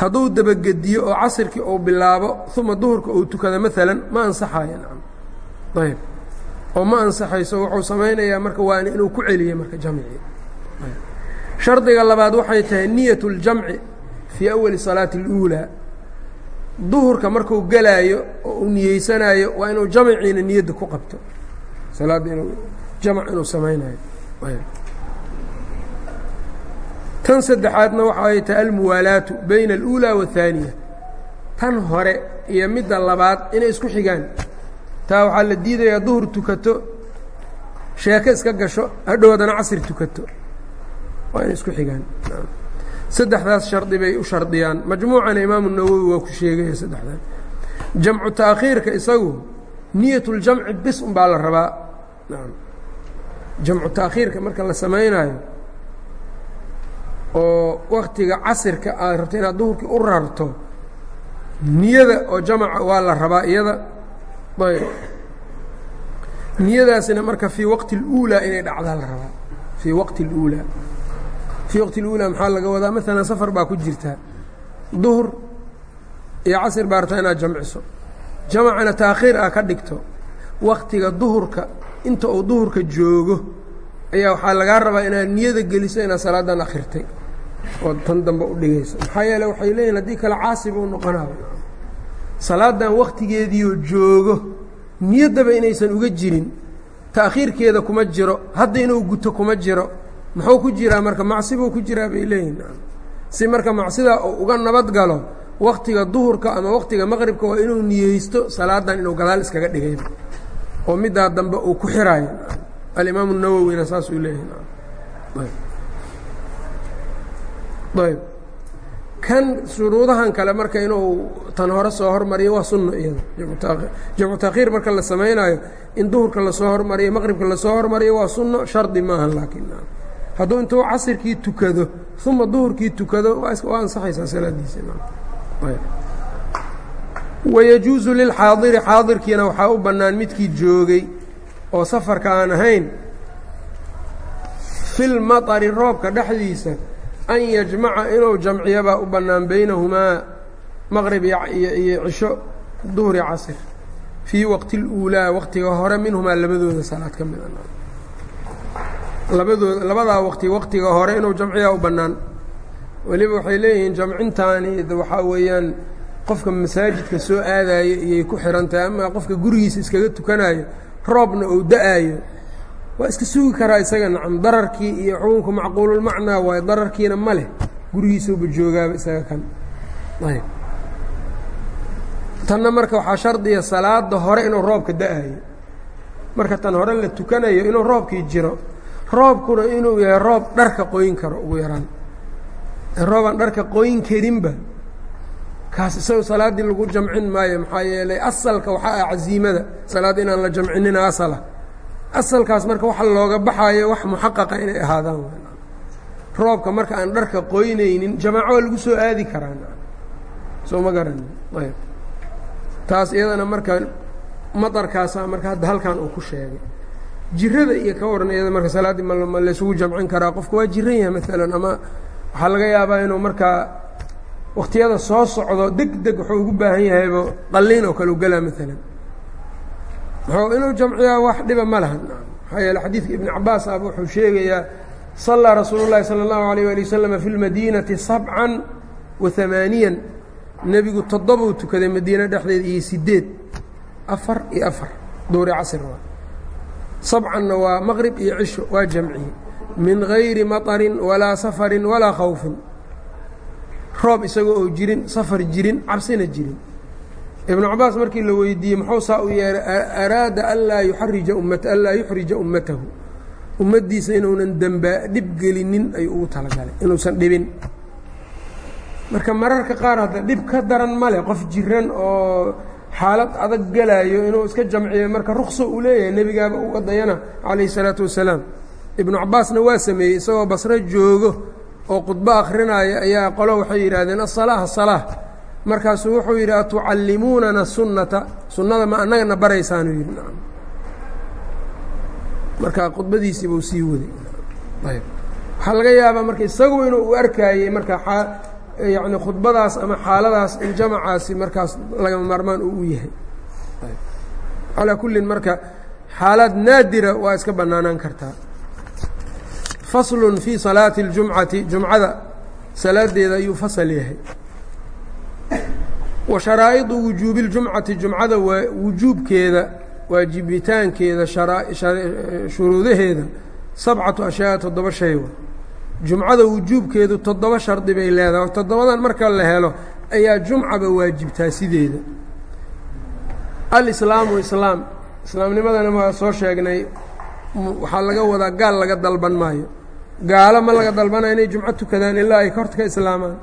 hadduu dabagediyo oo casirkii uu bilaabo uma duhurka uu tukado maalan ma ansaxayo nacam. Ayb oo ma ansaxayso wuxuu samaynayaa marka waa inuu ku celiyo marka jamcii shardiga labaad waxay tahay niyat اljamci fii awali salaati اluulaa duhurka marku gelaayo oo uu niyeysanaayo waa inuu jamciina niyadda ku qabto. Salaadda inuu jamc inuu samaynayo tan saddexaadna waxa ay tahay almuwaalaatu bayna aluulaa waathaaniya tan hore iyo midda labaad inay isku xigaan. Taa waxaa la diidayaa duhur tukato sheeko iska gasho hadhowadana casri tukato. Waa inay isku xigaan. Saddexdaas shardi bay u shardiyaan. Majmuucana imaamu nawowi waa ku sheegayo saddexdan jamcu taakhiirka isagu niyatuljamci bis unbaa la rabaa. Jamcu taakhiirka marka la samaynayo oo waktiga casirka aad rabto inaad duhurkii u rarto niyada oo jamaca waa la rabaa iyada ayb niyadaasina marka fii waqti اlأuulaa inay dhacdaa la rabaa fii waqti اlأuulaa fii waqti اlأuulaa maxaa laga wadaa maalan safar baa ku jirtaa duhur iyo casir baa rabtaa inaad jamciso jamacana taakhiir ah ka dhigto waktiga duhurka inta uu duhurka joogo ayaa waxaa lagaa rabaa inaad niyada geliso inaad salaadan akhirtay oo tan dambe u dhigayso. Maxaa yeele waxay leeyihiin haddii kale caasi buu noqonaayo. Salaadan waktigeediioo joogo niyaddaba inaysan uga jirin ta'khiirkeeda kuma jiro hadda inuu guto kuma jiro muxuu ku jiraa marka? Macsi buu ku jiraa bay leeyihiin si marka macsidaa uu uga nabad galo waktiga duhurka ama waktiga maqribka waa inuu niyeysto salaadan inuu gadaal iskaga dhigay. Oo middaa dambe uu ku xiraayo. Alimaamu nawowina saasuu leeyahay ayb. Kan shuruudahan kale marka inuu tan hore soo hormariyo waa sunno iyada. Jamcu taakhiir marka la samaynayo in duhurka la soo hormariyo maqribka la soo hormariyo waa sunno shardi maahan laakiin. Hadduu intuu casirkii tukado uma duhurkii tukado waa ansaxaysaa salaadiisa wayajuusu lilxaadiri xaadirkiina waxaa u bannaan midkii joogay oo safarka aan ahayn filmaطari roobka dhexdiisa an yajmaca inuu jamciyo baa u bannaan baynahumaa maqrib iyo cisho duhri casir fii waqti اluulaa waqtiga hore minhumaa labadooda salaad ka mid labadooda labadaa waqti waqtiga hore inuu jamciyaa u bannaan weliba waxay leeyihiin jamcintaani waxaa weeyaan qofka masaajidka soo aadaayo iyay ku xihan ama qofka gurigiisa iskaga tukanayo roobna uu da'aayo waa iska sugi karaa isaga nacam dararkii iyo xukunku macquululmacnaa waayo dararkiina ma leh. Gurigiisuuba joogaaba isaga kan. Ayb tanna marka waxaa shardiya salaada hore inuu roobka da'aayo marka tan hore la tukanayo inuu roobkii jiro roobkuna inuu yahay roob dharka qoyin karo ugu yaraan. Roobaan dharka qoyin karinba kaas isaga salaaddii lagu jamcin maayo maxaa yeelay asalka waxaa ah casiimada salaad inaan la jamcinina asala asalkaas marka waxa looga baxaayo wax muxaqaqa inay ahaadaan roobka marka aan dharka qoynaynin jamaaco waa lagu soo aadi karaa soo ma garanin ayb. Taas iyadana marka maطarkaasa marka hadda halkan uu ku sheegay. Jirada iyo ka waran iyada marka salaaddii ma laysugu jamcin karaa. Qofka waa jiran yahay maalan ama waxaa laga yaabaa inuu markaa wakhtiyada soo socdo deg deg wuxuu ugu baahan yahayba qalliin oo kale u galaa maalan inuu jamciyaa wax dhiba ma lahan. Maxaa yeele xadiidka ibni cabaas ah wuxuu sheegayaa sallaa rasuulu llahi sala allahu alayh waali wasalama fi lmadiinati sabcan wa hamaaniyan nebigu toddobuu tukaday madiine dhexdeeda iyo sideed afar iyo afar. Duuri casr waa. Sabcanna waa maqrib iyo cisho waa jamciye min gayri maطarin walaa safarin walaa khawfin. Roob isagoo oo jirin safar jirin cabsina jirin ibnu cabaas markii la weydiiyey muxuu saa u yeehay araada anlaa yuxarija ummat anlaa yuxrija ummatahu. Ummaddiisa inuunan dembaa dhib gelinin ayuu ugu talagalay inuusan dhibin. Marka mararka qaar hadda dhib ka daran male qof jiran oo xaalad adag gelaayo inuu iska jamciyo marka rukso uu leeyahay nebigaaba uga dayana calayhi salaatu wasalaam. Ibnu cabaasna waa sameeyey isagoo basro joogo oo khudbo akhrinaya ayaa qolo waxay yidhaahdeen asalaa asalaa markaasuu wuxuu yidhi atucallimuunana sunnata? Sunnada ma annagana baraysaanuu yidhi. Marka khudbadiisii buu sii waday. Ayb waxaa laga yaabaa marka isagu inuu u arkaayey marka yacni khudbadaas ama xaaladaas in jamacaasi markaas lagama maarmaan uu u yahay. Calaa kullin marka xaalaad naadira waa iska bannaanaan kartaa. Faslun fii salaati اljumcati jumcada salaadeeda ayuu fasal yahay wa sharaa'idu wujuubi اljumcati jumcada wujuubkeeda waajibitaankeeda shuruudaheeda sabcatu ashyaa toddoba shay jumcada wujuubkeedu toddoba shardi bay leedahay toddobadan marka la helo ayaa jumcaba waajibtaa sideeda. Alislaamu islaam islaamnimadana waa soo sheegnay waxaa laga wadaa gaal laga dalban maayo. Gaalo ma laga dalbanayo inay jumco tukadaan ilaa ay horta ka islaamaan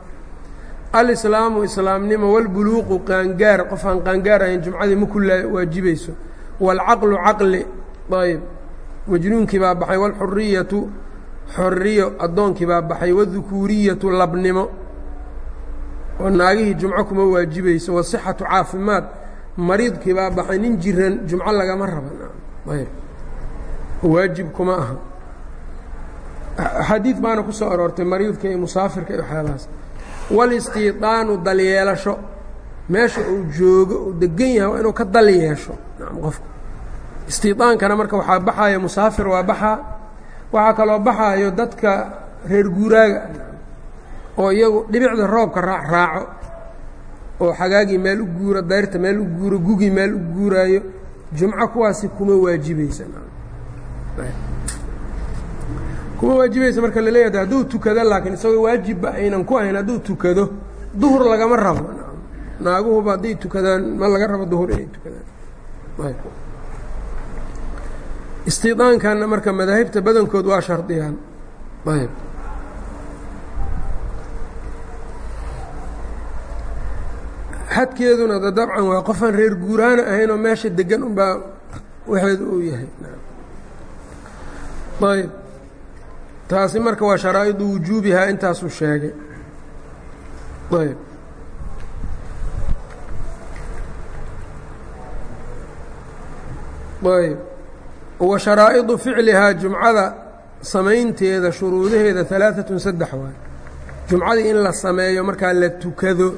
alislaamu islaamnimo walbuluuqu qaangaar qof aan qaangaar ahayn jumcadii ma ku waajibayso. Waalcaqlu caqli ayb majnuunkii baa baxay waalxuriyatu xoriyo addoonkii baa baxay wadukuuriyatu labnimo. Oo naagihii jumco kuma waajibayso wasixatu caafimaad. Mariidkii baa baxay nin jiran jumco lagama raban waajib kuma aha. Axaadiid baana ku soo aroortay mariidka iyo musaafirka iyo waxyaalahaas walistiiطaanu dalyeelasho meesha uu joogo uu degan yahay waa inuu ka dal yeesho qofku. Istiidaankana marka waxaa baxaya musaafir waa baxaa. Waxaa kaloo baxaayo dadka reer guuraaga oo iyagu dhibicda roobka raac raaco. Oo xagaagii meel u guuro dayrta meel u guuro gugii meel u guuraayo. Jumco kuwaasi kuma waajibaysa kuma waajibaysa marka la leeyahay hadduu tukado laakiin isagoo waajibba aynan ku ahayn hadduu tukado duhur lagama rabo. Naaguhuba hadday tukadaan ma laga rabo duhur inay tukadaan. Istiidaankanna marka madaahibta badankood waa shardiyaan ayb. Xadkeeduna da dabcan waa qofaan reer guuraana ahaynoo meesha degan unbaa waxeedu uu yahay. Ayb taasi marka waa sharaa'idu wujuubihaa intaasuu sheegay. Ayb. Ayb. Wa sharaa'idu ficlihaa jumcada samaynteeda shuruudaheeda alaaatun saddex waay jumcadii in la sameeyo markaa la tukado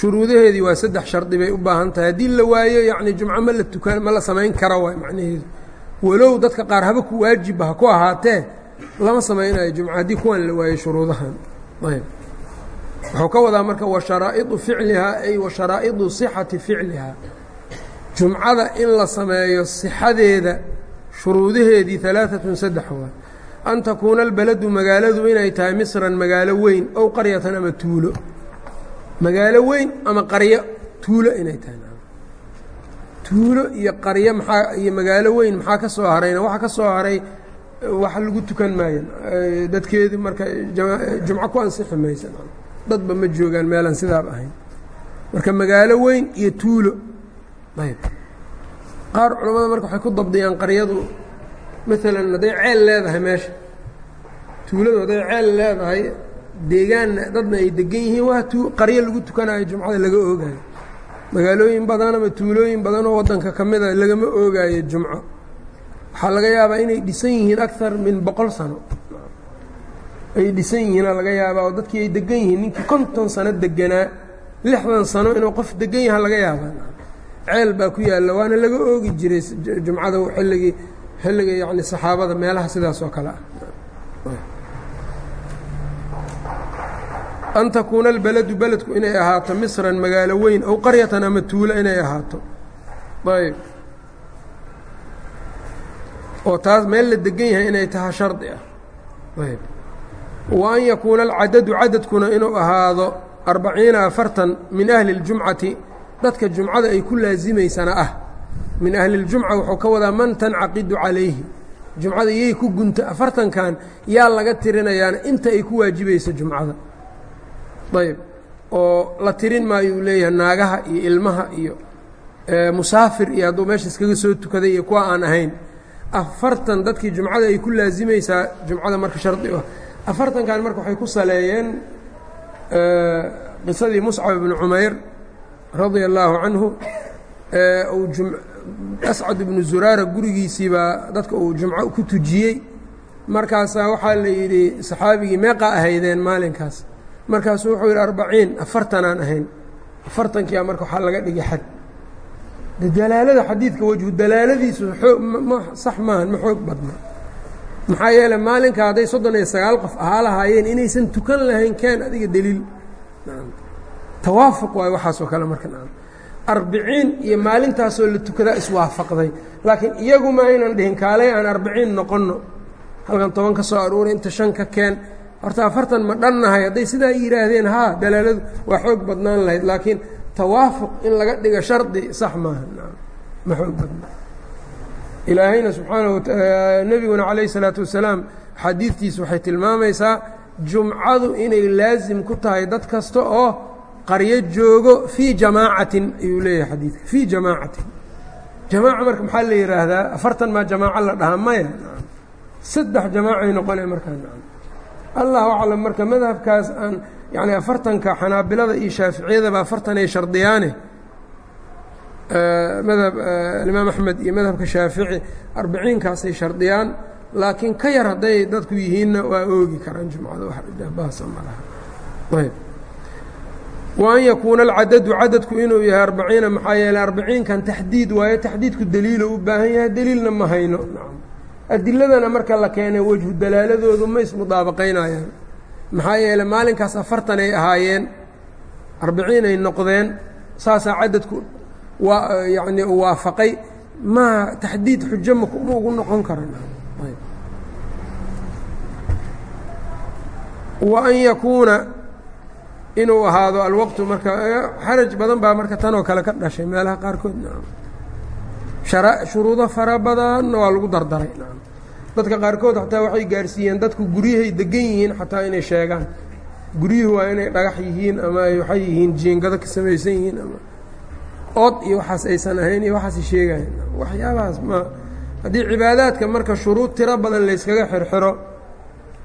shuruudaheedii waa saddex shardi bay u baahan tahay. Haddii la waayo yacni jumco ma la tukan ma la samayn karo waay macnaheedu. Walow dadka qaar haba ku waajibba ha ku ahaatee lama samaynayo jumco haddii kuwan la waayo shuruudahan. Ayb. Wuxuu ka wadaa marka wa sharaa'idu ficlihaa ay wa sharaa'idu sixati ficlihaa jumcada in la sameeyo sixadeeda shuruudaheedii alaaatun saddex waay an takuuna albaladu magaaladu inay tahay misran magaalo weyn ow qaryatan ama tuulo. Magaalo weyn ama qaryo tuulo inay tahay. Tuulo iyo qaryo maxaa iyo magaalo weyn maxaa ka soo harayna? Waxa ka soo haray wax lagu tukan maayo. Dadkeedii marka jumco ku ansixi maysa dadba ma joogaan meelaan sidaaba ahayn. Marka magaalo weyn iyo tuulo. Ayb. Qaar culammada marka waxay ku dabdiyaan qaryadu maalan hadday ceel leedahay meesha. Tuuladu hadday ceel leedahay deegaanna dadna ay degan yihiin. Waa qaryo lagu tukanayo jumcada laga oogayo magaalooyin badan ama tuulooyin badan oo waddanka ka mida lagama oogaayo jumco waxaa laga yaabaa inay dhisan yihiin akar min boqol sano. Ay dhisan yihiina laga yaabaa oo dadkii ay degan yihiin. Ninkii konton sano deganaa lixdan sano inuu qof degan yaha laga yaabaa. Ceel baa ku yaalla waana laga oogi jiray jumcada xilligii xilliga yacni saxaabada meelaha sidaas oo kale. Ah an takuuna albaladu beledku inay ahaato misran magaalo weyn ow qaryatan ama tuulo inay ahaato. Ayb oo taas meel la degan yahay inay taha shardi ah. Ayb. Wa an yakuuna alcadadu cadadkuna inuu ahaado arbaciina afartan min ahli اljumcati dadka jumcada ay ku laasimaysana ah. Min ahli اljumca wuxuu ka wadaa man tancaqidu calayhi? Jumcada iyay ku gunta afartankan yaa laga tirinayaana inta ay ku waajibayso jumcada. Ayb. Oo la tirin maayo uu leeyahay naagaha iyo ilmaha iyo musaafir iyo hadduu meesha iskaga soo tukaday iyo kuwa aan ahayn afartan dadkii jumcada ay ku laasimaysaa jumcada marka shardi u ah. Afartankan marka waxay ku saleeyeen qisadii muscab ibnu cumayr radia allaahu canhu ascad ibnu zuraara gurigiisii baa dadka uu jumco ku tujiyey. Markaasaa waxaa la yidhi saxaabigii meeqa ahaydeen maalinkaas. Markaasuu wuxuu yidhi arbaciin afartanaan ahayn. Afartankiia marka waxaa laga dhigay xad dalaalada xadiidka wejhu dalaaladiisu sax maahan ma xoog badna. Maxaa yeeley maalinka hadday soddon iyo sagaal qof ahaa lahaayeen inaysan tukan lahayn keen adiga deliil tawaafuq waayo waxaasoo kale marka arbiciin iyo maalintaasoo la tukadaa iswaafaqday. Laakiin iyaguma aynan dhihin kaalay aan arbiciin noqonno. Halkan toban ka soo aruuray inta shan ka keen. Horta afartan ma dhannahay hadday sidaa yidhaahdeen haa dalaaladu waa xoog badnaan lahayd. Laakiin tawaafuq in laga dhiga shardi sax maaha. Ma xoog badna. Ilaahayna subxaana wa nebiguna calayh isalaatu wasalaam xadiidtiisu waxay tilmaamaysaa jumcadu inay laasim ku tahay dad kasta oo qaryo joogo fii jamaacatin ayuu leeyahay xadiidka fii jamaacatin. Jamaaca marka maxaa la yidhaahdaa afartan maa jamaaco la dhahaa maya? Saddex jamaacay noqonay markaa allahu aclam marka madhabkaas aan yacni afartanka xanaabilada iyo shaaficiyadaba afartan ay shardiyaane. Madhab alimaam axmed iyo madhabka shaafici arbiciinkaasay shardiyaan laakiin ka yar hadday dadku yihiinna waa oogi karaan jumcada waxbaasa malaha ayb. Wa an yakuuna alcadadu cadadku inuu yahay arbaciina maxaa yeeley arbiciinkan taxdiid waayo taxdiidku daliilo u baahan yahay daliilna ma hayno adiladana marka la keenay wejhu dalaaladoodu ma ismudaabaqaynayaan maxaa yeeley maalinkaas afartan ay ahaayeen arbiciin ay noqdeen saasaa cadadku waa yacni waafaqay maa taxdiid xujo ma ugu noqon karan wa an yakuuna inuu ahaado alwaqtu marka xaraj badan baa marka tanoo kale ka dhashay meelaha qaarkood shuruudo fara badanna waa lagu dardaray. Dadka qaarkood xataa waxay gaarsiiyeen dadku guryahay degan yihiin xataa inay sheegaan. Guryuhu waa inay dhagax yihiin ama ay waxay yihiin jiingado ka samaysan yihiin ama ood iyo waxaas aysan ahayn iyo waxaas sheegayan waxyaabahaas ma haddii cibaadaadka marka shuruud tiro badan layskaga xirxiro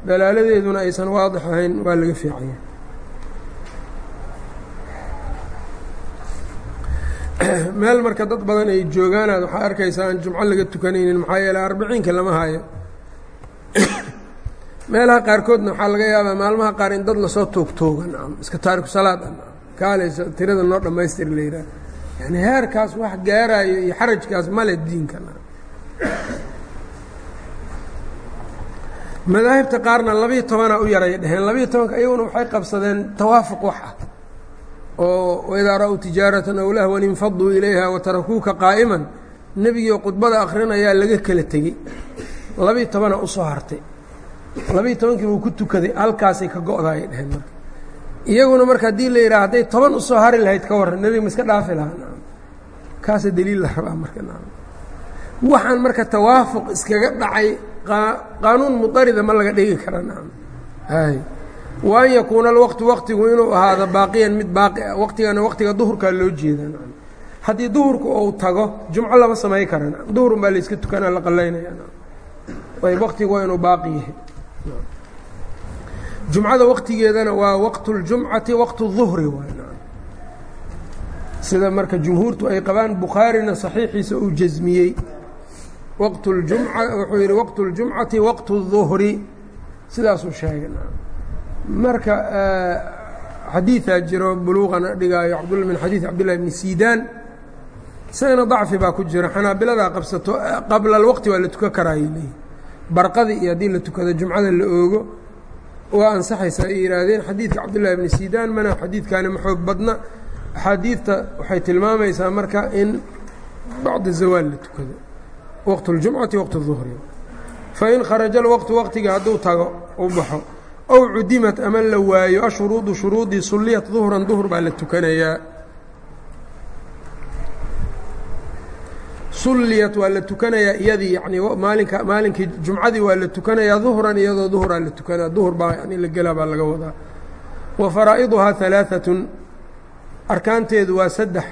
dalaaladeeduna aysan waadix ahayn waa laga fiicanya meel marka dad badan ay joogaanaad waxaa arkaysaa aan jumco laga tukanaynin maxaa yeeley arbiciinka lama hayo. Meelaha qaarkoodna waxaa laga yaabaa maalmaha qaar in dad la soo toogtooga nacam iska taariku salaad a kaalayso tirada noo dhammaystir la yidhaah yani heerkaas wax gaaraayo iyo xarajkaas male diinka. Madaahibta qaarna labiiyo tobana u yaray dheheen labiiyo tobanka iyaguna waxay qabsadeen tawaafuq wax ah oo ra'uu tijaaratan ow lahwan infaduu ilayha watarakuuka qaa'iman nebigii khudbada akhrinayaa laga kala tegey. Labiiyo tobana u soo hartay. Labiiyo tobankii buu ku tukaday halkaasay ka go-daayay dheheen marka. Iyaguna marka haddii la yidhaha hadday toban u soo hari lahayd ka warran nebiga ma iska dhaafi lahaa? Kaasa daliil la rabaa marka waxaan marka tawaafuq iskaga dhacay qaanuun mudarida ma laga dhigi kara nacam hay wa an yakuuna alwaqtu waqtigu inuu ahaado baaqiyan mid baaqi ah waqtigana waqtiga duhurkaa loo jeeda nacam haddii duhurku uu tago jumco lama samayn kara nacam duhurun baa layska tukanaa la qalaynaya nacam ayb waqtigu waa inuu baaqi yahay jumcada waqtigeedana waa waqtu اljumcati waqtu الظuhri waay nacam sida marka jumhuurtu ay qabaan bukhaarina صaxiixiisa uu jasmiyey waqt اljumca wuxuu yidhi waqtu اljumcati waqtu الظuhri sidaasuu sheegay marka xadiiثaa jiro buluuqana dhigaayo cabdullah min xadiiث cabdillahi bni sidaan isagana dacfi baa ku jira xanaabiladaa qabsato qabla alwaqti waa la tukan karaayay leeyihi barqadii iyo haddii la tukado jumcada la oogo waa ansaxaysaa ay yihaahdeen xadiidka cabdillahi bni sidaan mana xadiidkaani ma xoog badna axaadiidta waxay tilmaamaysaa marka in bacda zawaal la tukado waqt اljumcati waqt الظuhri fain kharaja alwaqtu waqtiga hadduu tago u baxo ow cudimat ama la waayo ashuruudu shuruudii sulliyat duhran duhr baa la tukanayaa sulliyat waa la tukanayaa iyadii yani maalinka maalinkii jumcadii waa la tukanayaa duhran iyadoo duhraa la tukanaa duhr baa yani la gelaa baa laga wadaa. Wa faraa'iduhaa halaaثatun arkaanteedu waa saddex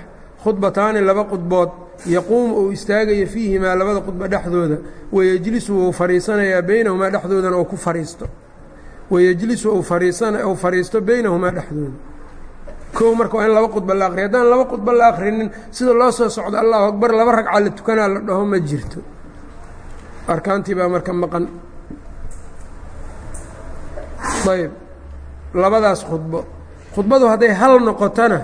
khudbataani laba khudbood yaquumu uu istaagayo fiihimaa labada khudba dhexdooda wayejlisu wuu fadhiisanayaa beynahumaa dhexdoodana oo ku fadhiisto wayejlisu uu fadhiisto beynahumaa dhexdooda kow marka waa in laba khudba la aqriya haddaan laba khudba la akhrinin sida loo soo socdo allahu akbar laba ragca la tukanaa la dhaho ma jirto arkaantii baa marka maqan ayb labadaas khudbo khudbadu hadday hal noqotona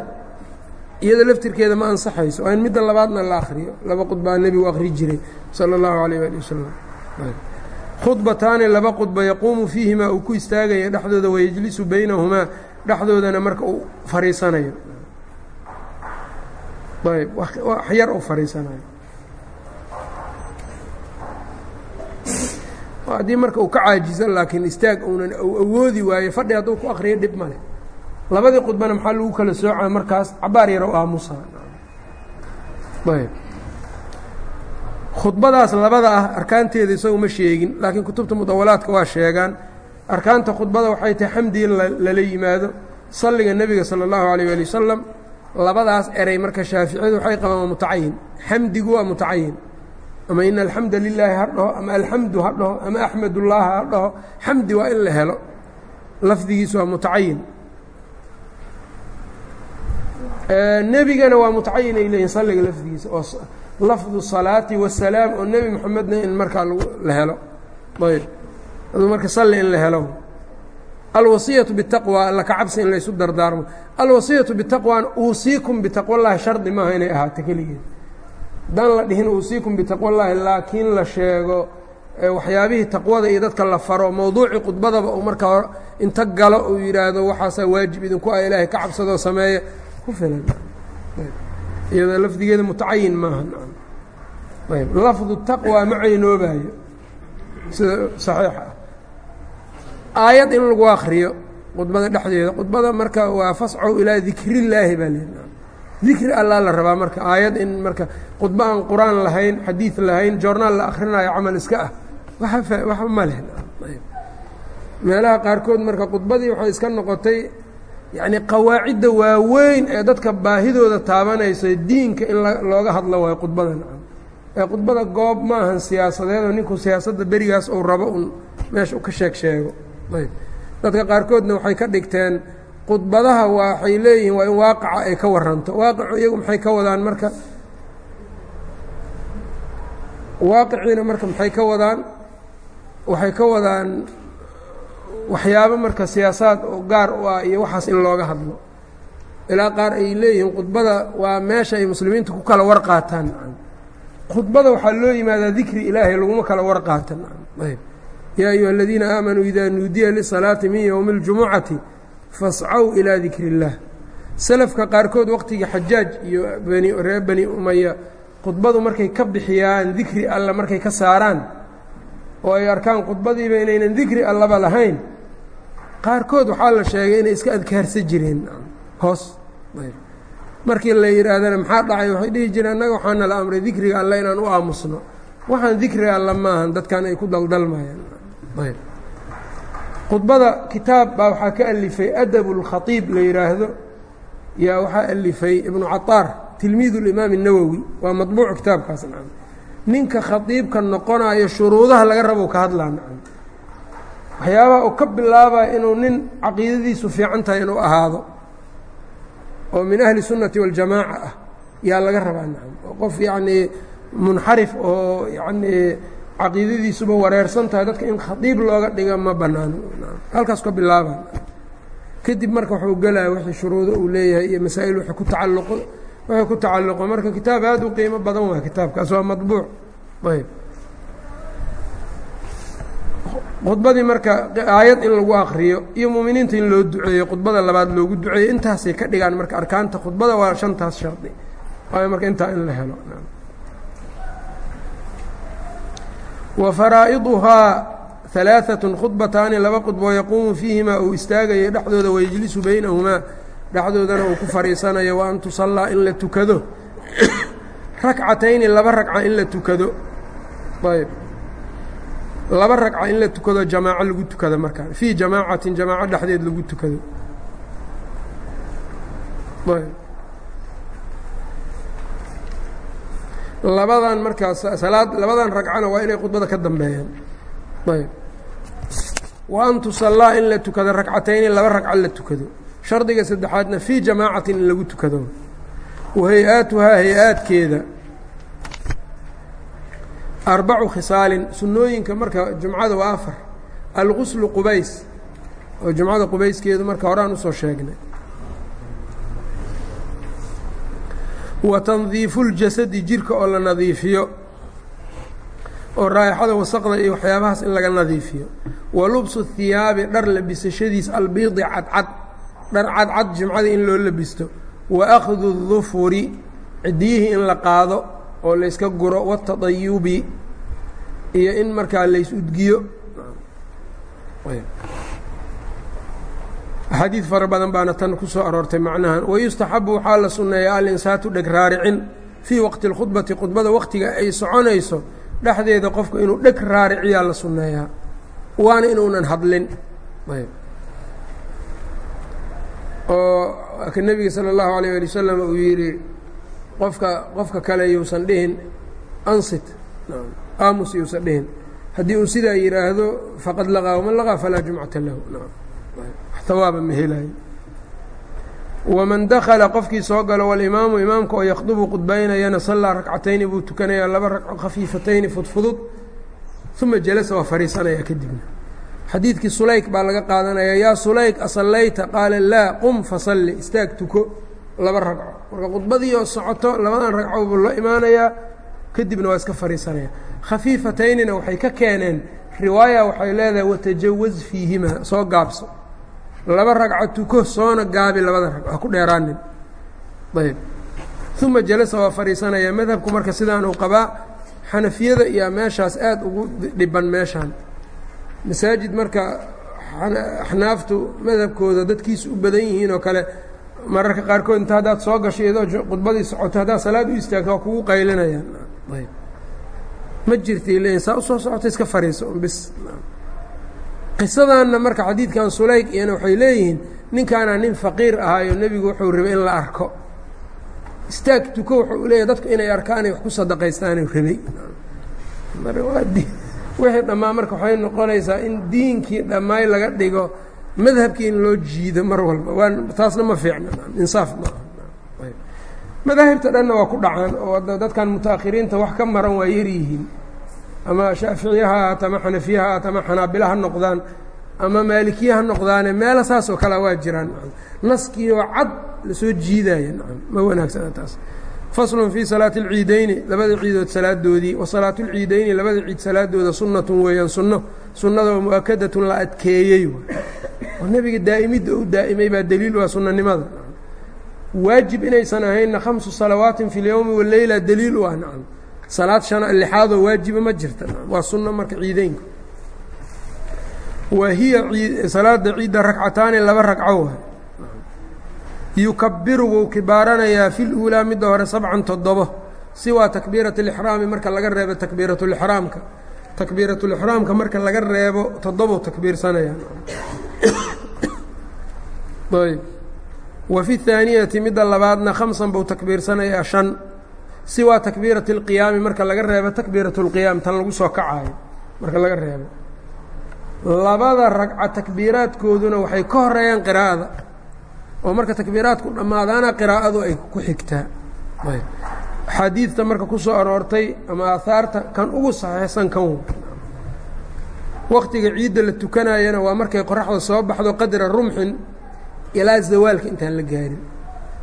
iyada laftirkeeda ma ansaxayso waa in midda labaadna la akriyo laba khudbaa nebigu akri jiray sala اllahu alayh ali wasalam khudbataani laba khudba yaquumu fiihimaa uu ku istaagaya dhexdooda wayejlisu beynahumaa dhexdoodana marka uu fadhiisanayo ayb wax yar uu fadhiisanayo haddii marka uu ka caajiso laakiin istaag uunan u awoodi waayo fadhi hadduu ku akriyo dhib male labadii khudbana maxaa lagu kala soocaa markaas? Cabaar yar aamusa. Ayb khudbadaas labada ah arkaanteeda isagu ma sheegin laakiin kutubta mudawalaadka waa sheegaan. Arkaanta khudbada waxay tahay xamdi in lala yimaado. Salliga nebiga sala اllahu alayh ali wasalam labadaas eray marka shaaficiyadu waxay qabaan waa mutacayin xamdigu waa mutacayin ama in alxamda lilaahi ha dhaho ama alxamdu ha dhaho ama axmedullaaha ha dhaho xamdi waa in la helo. Lafdigiisu waa mutacayin nebigana waa mutacayin ay leeyihiin salliga lafdigiisa oo lafdu salaati wasalaam oo nebi moxamedna in markaa la helo. Ayb. Aduu marka salli in la helo. Alwasiyatu bitaqwa alla ka cabsi in laysu dardaarmo. Alwasiyatu bitaqwana uusiikum bitaqwallahi shardi maaha inay ahaato keligeed haddaan la dhihin uusiikum bitaqwallaahi laakiin la sheego waxyaabihii taqwada iyo dadka la faro mowduucii khudbadaba uu markaa inta galo uu yidhaahdo waxaasaa waajib idinku ah ilaahay ka cabsadoo sameeya ku filan iyadoo lafdigeeda mutacayin maaha. Ayb. Lafdu taqwa ma caynoobaayo sida saxiixa ah. Aayad in lagu akriyo khudbada dhexdeeda. Khudbada marka waa fascow ilaa dikrillaahi baa leehi dikri allaa la rabaa marka. Aayad in marka khudbo aan qur'aan lahayn xadiid lahayn joornaal la akhrinayo camal iska ah. Waxa ma leh meelaha qaarkood marka khudbadii waxay iska noqotay yacni qawaacidda waaweyn ee dadka baahidooda taabanayso diinka in looga hadlo waayo khudbada nacam. Ee khudbada goob ma ahan siyaasadeedoo ninku siyaasadda berigaas uu rabo un meesha u ka sheeg sheego. Ayb. Dadka qaarkoodna waxay ka dhigteen khudbadaha waxay leeyihiin waa in waaqaca ay ka waranto waaqicu iyagu maxay ka wadaan marka? Waaqiciina marka maxay ka wadaan? Waxay ka wadaan waxyaabo marka siyaasaad oo gaar u ah iyo waxaas in looga hadlo. Ilaa qaar ay leeyihiin khudbada waa meesha ay muslimiintu ku kala war qaataan khudbada waxaa loo yimaadaa dikri ilaahay laguma kala war qaatan yaa ayuha aladiina aamanuu idaa nuudiya lisalaati min yowmi اljumucati fascaw ilaa dikri اllah selafka qaarkood waqtigii xajaaj iyo reer bani umaya khudbadu markay ka bixiyaan dikri alla markay ka saaraan oo ay arkaan khudbadiiba inaynan dikri allaba lahayn qaarkood waxaa la sheegay inay iska adkaarsan jireen hoos markii la yidhaahdana maxaa dhacay waxay dhihi jireen annaga waxaana la amray dikriga alle inaan u aamusno waxaan dikriga alla maahan dadkan ay ku daldalmayaan ayb khudbada kitaab baa waxaa ka alifay adab اlkhaiib la yidhaahdo yaa waxaa alifay ibnu caطaar tilmiid اlimaam الnawowi waa maطbuuc kitaabkaas nacam ninka khaiibka noqonayo shuruudaha laga rabo ka hadlaa nacam waxyaabaha uu ka bilaabaya inuu nin caqiidadiisu fiican tahay inuu ahaado oo min ahli sunnati waljamaaca ah yaa laga rabaa nacam oo qof yacnii munxarif oo yacnii caqiidadiisuba wareersan tahay dadka in khadiib looga dhiga ma bannaano halkaas ka bilaabaa kadib marka waxuu gelaya wixii shuruudo uu leeyahay iyo masaa'il wxuu ku tacalluqo wuxuu ku tacalluqo. Marka kitaab aad u qiimo badan waay kitaabkaas waa madbuuc ayb khudbadii marka aayad in lagu akriyo iyo muuminiinta in loo duceeyo khudbada labaad loogu duceeyo intaasay ka dhigaan marka arkaanta khudbada waa shantaas shardi. Waayo marka intaa in la helo. Wa faraa'iduhaa halaaatun khudbataani laba khudboo yaquumu fiihimaa uu istaagayo dhexdooda wayejlisu baynahumaa dhexdoodana uu ku fadhiisanayo wa an tusallaa in la tukado. Rakcatayni laba ragca in la tukado. Ayb laba ragca in la tukado jamaaco lagu tukado markaa fii jamaacatin jamaaco dhexdeed lagu tukado. Labadan markaas salaad labadan ragcana waa inay khudbada ka dambeeyaan. Ayb. Wa an tusallaa in la tukado ragcatayni laba ragca la tukado. Shardiga saddexaadna fii jamaacatin in lagu tukado. Wa hay'aatuhaa hay'aadkeeda arbacu khisaalin sunnooyinka marka jumcada waa afar alguslu qubays oo jumcada qubayskeedu marka horaan u soo sheegnay. Wa tandiifu ljasadi jirka oo la nadiifiyo oo raaixada wasaqda iyo waxyaabahaas in laga nadiifiyo. Wa lubsu hiyaabi dhar labisashadiis albiidi cadcad dhar cadcad jimcadii in loo labisto. Wa akhdu dufuri cidiyihii in la qaado oo layska guro watadayubi iyo in markaa lays udgiyo axaadiid fara badan baana tan ku soo aroortay macnahan wayustaxabu waxaa la sunneeyaa alinsaatu dheg raaricin fii waqti اlkhudbati khudbada waqtiga ay soconayso dhexdeeda qofka inuu dheg raariciyaa la sunneeyaa waana inuunan hadlin oo ka nebiga salى اllahu alayه ali wasalam uu yidhi qofka qofka kale yuusan dhihin ansit aamus yuusan dhihin. Haddii uu sidaa yidhaahdo faqad laqaa waman laqaa falaa jumcata lahu tawaaba ma waman dakala qofkii soo galo walimaamu imaamka oo yakhdubu qudbaynayana sallaa rakcatayni buu tukanayaa laba ragco khafiifatayni fudfudud uma jalasa waa fariisanaya kadibna. Xadiidkii sulayk baa laga qaadanaya yaa sulayk asallayta qaala laa qum fasalli istaag tuko laba ragco. Marka khudbadii oo socoto labadan ragco buu la imaanayaa kadibna waa iska fariisanaya. Khafiifataynina waxay ka keeneen riwaaya waxay leedahay watajawaz fiihimaa soo gaabso. Laba ragco tuko soona gaabi labada ragco ha ku dheeraanin. Ayb. Uma jalasa waa fadhiisanaya madhabku marka sidaan uu qabaa xanafiyada iyo meeshaas aada ugu dhiban meeshaan. Masaajid marka axnaaftu madhabkooda dadkiisu u badan yihiin oo kale mararka qaarkood inta haddaad soo gasho iyadoo khudbadii socoto haddaad salaad u istaagto waa kugu qaylinayaan. Ayb. Ma jirtay leeyiin saa u soo socota iska fariiso bis. Qisadanna marka xadiidkan sulayg iyana waxay leeyihiin ninkaana nin faqiir ahaayo nebigu wuxuu rabay in la arko. Istaag tuko wuxuu leeyahy dadku inay arkaanay wax ku sadaqaystaanuu rabay wixii dhammaa marka waxay noqonaysaa in diinkii dhammaay laga dhigo madhabkii in loo jiido mar walba waa taasna ma fiicna insaaf ma aha. Madaahibta dhanna waa ku dhacaan oo dadkan mutaakhiriinta wax ka maran waa yaryihiin ama shaaficiye ha ahaato ama xanafiye ha ahaato ama xanaabila ha noqdaan ama maalikiye ha noqdaane meelo saas oo waa jiraan. Naskiioo cad la soo jiidaya ma wanaagsana taas. Faslun fii salaati اlciideyni labada ciidood salaadoodii wa salaatu اlciideyni labada ciid salaadooda sunnatun weeyaan sunno sunnadoo mu'akadatun la adkeeyey oo nebiga daa'imidda u daa'imay baa deliil waa sunnanimada. Waajib inaysan ahaynna khamsu salawaatin fi اlyowmi waleyla deliil u ah nacam. Salaad shana lixaadoo waajiba ma jirta. Waa sunno marka ciideynku wa hiya salaada ciidda ragcataani laba ragco wa wuu kibaaranayaa fi luulaa midda hore sabcan toddobo siwaa takbiirat اlixraami marka laga reebo takbiiratulixraamka takbiiratulixraamka marka laga reebo toddobou takbiirsanaya ayb wa fi اhaaniyati midda labaadna khamsan buu takbiirsanayaa shan siwaa takbiirati اlqiyaami marka laga reebo takbiirat اlqiyaam tan lagu soo kacaayo marka laga reebo labada ragca takbiiraadkooduna waxay ka horeeyaan qiraa'ada oo marka takbiiraadku dhammaadaana qiraa'adu ay ku xigtaa axaadiidta marka ku soo aroortay ama aahaarta kan ugu saxiixsan kan waqtiga ciidda la tukanayana waa markay qoraxda soo baxdo qadra rumxin ilaa zawaalka intaan la gaarin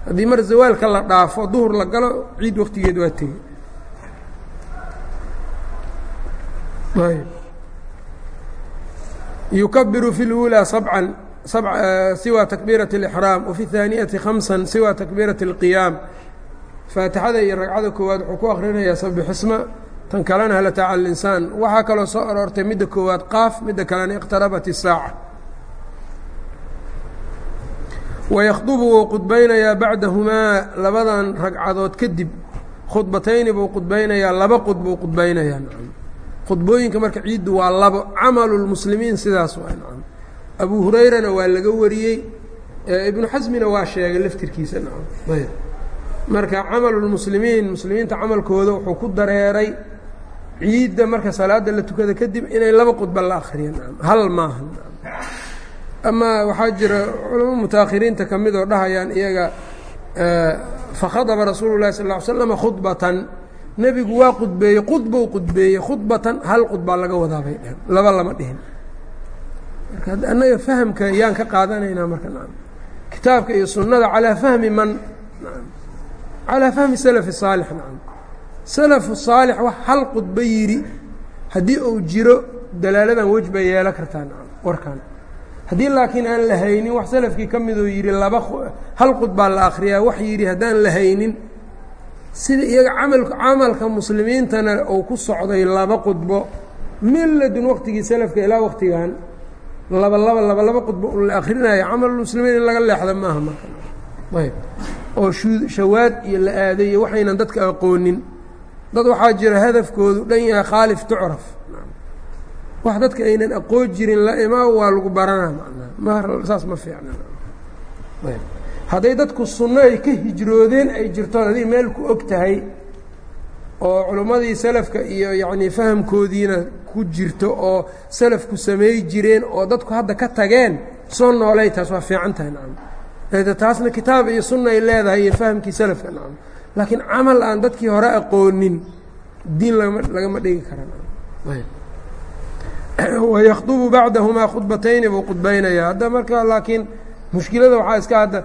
haddii mar zawaalka la dhaafo duhur la galo ciid waqtigeed waa tegi yukabiru fi اlأulىa sabcan siwa takbiiraة الإxraam wafi الثaaniyati hamsa siwa takbiiraة الqiyaam faatixada iyo ragcada koowaad wuxuu ku akrinayaa sabixisma tan kalena halataca alinsaan waxaa kaloo soo aroortay midda koowaad qaaf midda kalena iqtarabat الsaaca waykdubu wuu qudbaynayaa bacdahumaa labadan ragcadood kadib. Khudbatayni buu qudbaynayaa laba qud buu qudbaynayaa khudbooyinka marka ciiddu waa labo. Camalu lmuslimiin sidaas waa nacam abu hurayrana waa laga wariyey. Ibnu xasmina waa sheegay laftirkiisa nacam ayb marka camalu lmuslimiin muslimiinta camalkooda wuxuu ku dareeray ciidda marka salaada la tukada kadib inay laba qudba la akriya nacam hal maaha amaa waxaa jira culamo mutaakhiriinta ka mid oo dhahayaan iyaga fakhadaba rasuulu llahi sal ly slama khudbatan. Nebigu waa qudbeeyey qudbou qudbeeyey khudbatan hal qudbaa laga wadaabay. Dhehen laba lama dhihin. Marka annaga fahamka yaan ka qaadanaynaa marka kitaabka iyo sunnada calaa fahmi man calaa fahmi salafi saalix nacam. Salafu saalix wax hal qudbo yidhi haddii uu jiro dalaaladan wej bay yeelan kartaa nacam warkan haddii laakiin aan la haynin wax salafkii ka midoo yidhi laba hal qudbaa la akhriyaa wax yidhi haddaan la haynin sida iyaga camal camalka muslimiintana uu ku socday laba qudbo miladun waqtigii salafka ilaa waqtigan laba laba laba laba qudbo la akrinaya camalmuslimiin in laga leexda maaha marka. Ayb oo shawaad iyo la aaday iyo waxaynan dadka aqoonin. Dad waxaa jira hadafkoodu dhan yahay khaalif tucraf. Wax dadka aynan aqoon jirin la imaa waa lagu baranaa manaa ma saas ma fiicna. Hadday dadku sunno ay ka hijroodeen ay jirtoon adig meel ku og tahay oo culimmadii salafka iyo yacnii fahamkoodiina ku jirto oo salafku samey jireen oo dadku hadda ka tageen soo noolay taas waa fiican tahay taasna kitaab iyo sunna ay leedahay iyo fahamkii salafka nacam. Laakiin camal aan dadkii hore aqoonin diin lagama dhigi kara wayakdubu bacdahumaa khudbatayni buu qudbaynayaa hadda marka laakiin mushkilada waxaa iska hadda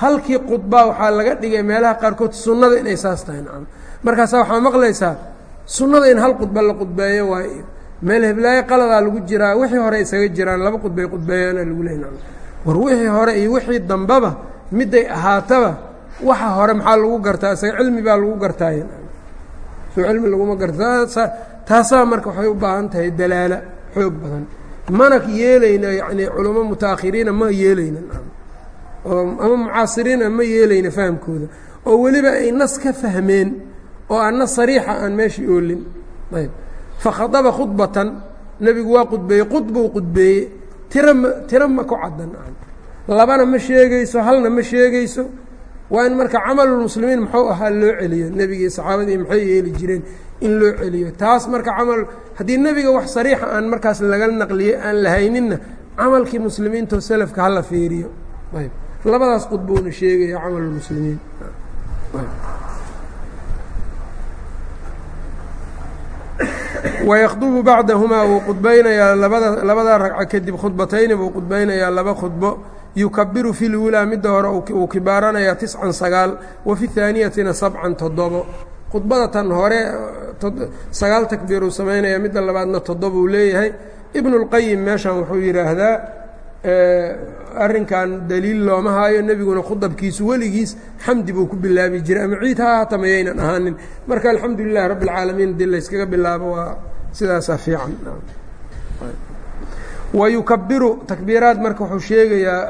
halkii khudbaa waxaa laga dhigay meelaha qaarkood sunnada inay saas tahay nacam. Markaasaa waxaa maqlaysaa sunnada in hal khudba la qudbeeyo waayo meel heblaayo qaladaa lagu jiraa wixii hore isaga jiraan laba khudbay qudbeeyaana lagu leey nacam war wixii hore iyo wixii dambaba midday ahaataba waxa hore maxaa lagu gartaa? Isaga cilmi baa lagu gartaay soo cilmi laguma garta taasaa marka waxay u baahan tahay dalaala xoog badan. Mana yeelayna yacni culamo mutaakhiriina ma yeelayna. Ama mucaasiriina ma yeelayna fahamkooda. Oo weliba ay nas ka fahmeen oo aan nas sariixa aan meeshii oolin. Ayb. Fakhadaba khudbatan. Nebigu waa qudbeeyey qudbuu qudbeeyey tira ma tira ma ku caddan labana ma sheegayso halna ma sheegayso. Waa in marka camalulmuslimiin muxuu ahaa loo celiyo. Nebigii saxaabadii maxay yeeli jireen in loo celiyo. Taas marka camal haddii nebiga wax sariixa aan markaas laga naqliyey aan la hayninna camalkii muslimiintao selafka hala fiiriyo. Ayb labadaas qudbuuna sheegaya camalulmuslimiin wayakdubu bacdahumaa wuu qudbaynayaa labada labadaa ragco kadib khudbatayni buu qudbaynayaa laba khudbo yukabiru fi lwulaa midda hore uu kibaaranayaa tiscan sagaal wa fi haaniyatina sabcan toddobo khudbada tan hore sagaal takbiiruu samaynaya midda labaadna toddobuu leeyahay ibnulqayim meeshan wuxuu yidhaahdaa arrinkan daliil looma haayo nebiguna khudabkiisu weligiis xamdi buu ku bilaabi jiray ama ciid ha haata mayaynan ahaanin. Marka alxamdu lilahi rabbi اlcaalamiin haddii layskaga bilaabo waa sidaasaa fiican. Wayukabiru takbiiraad marka wuxuu sheegayaa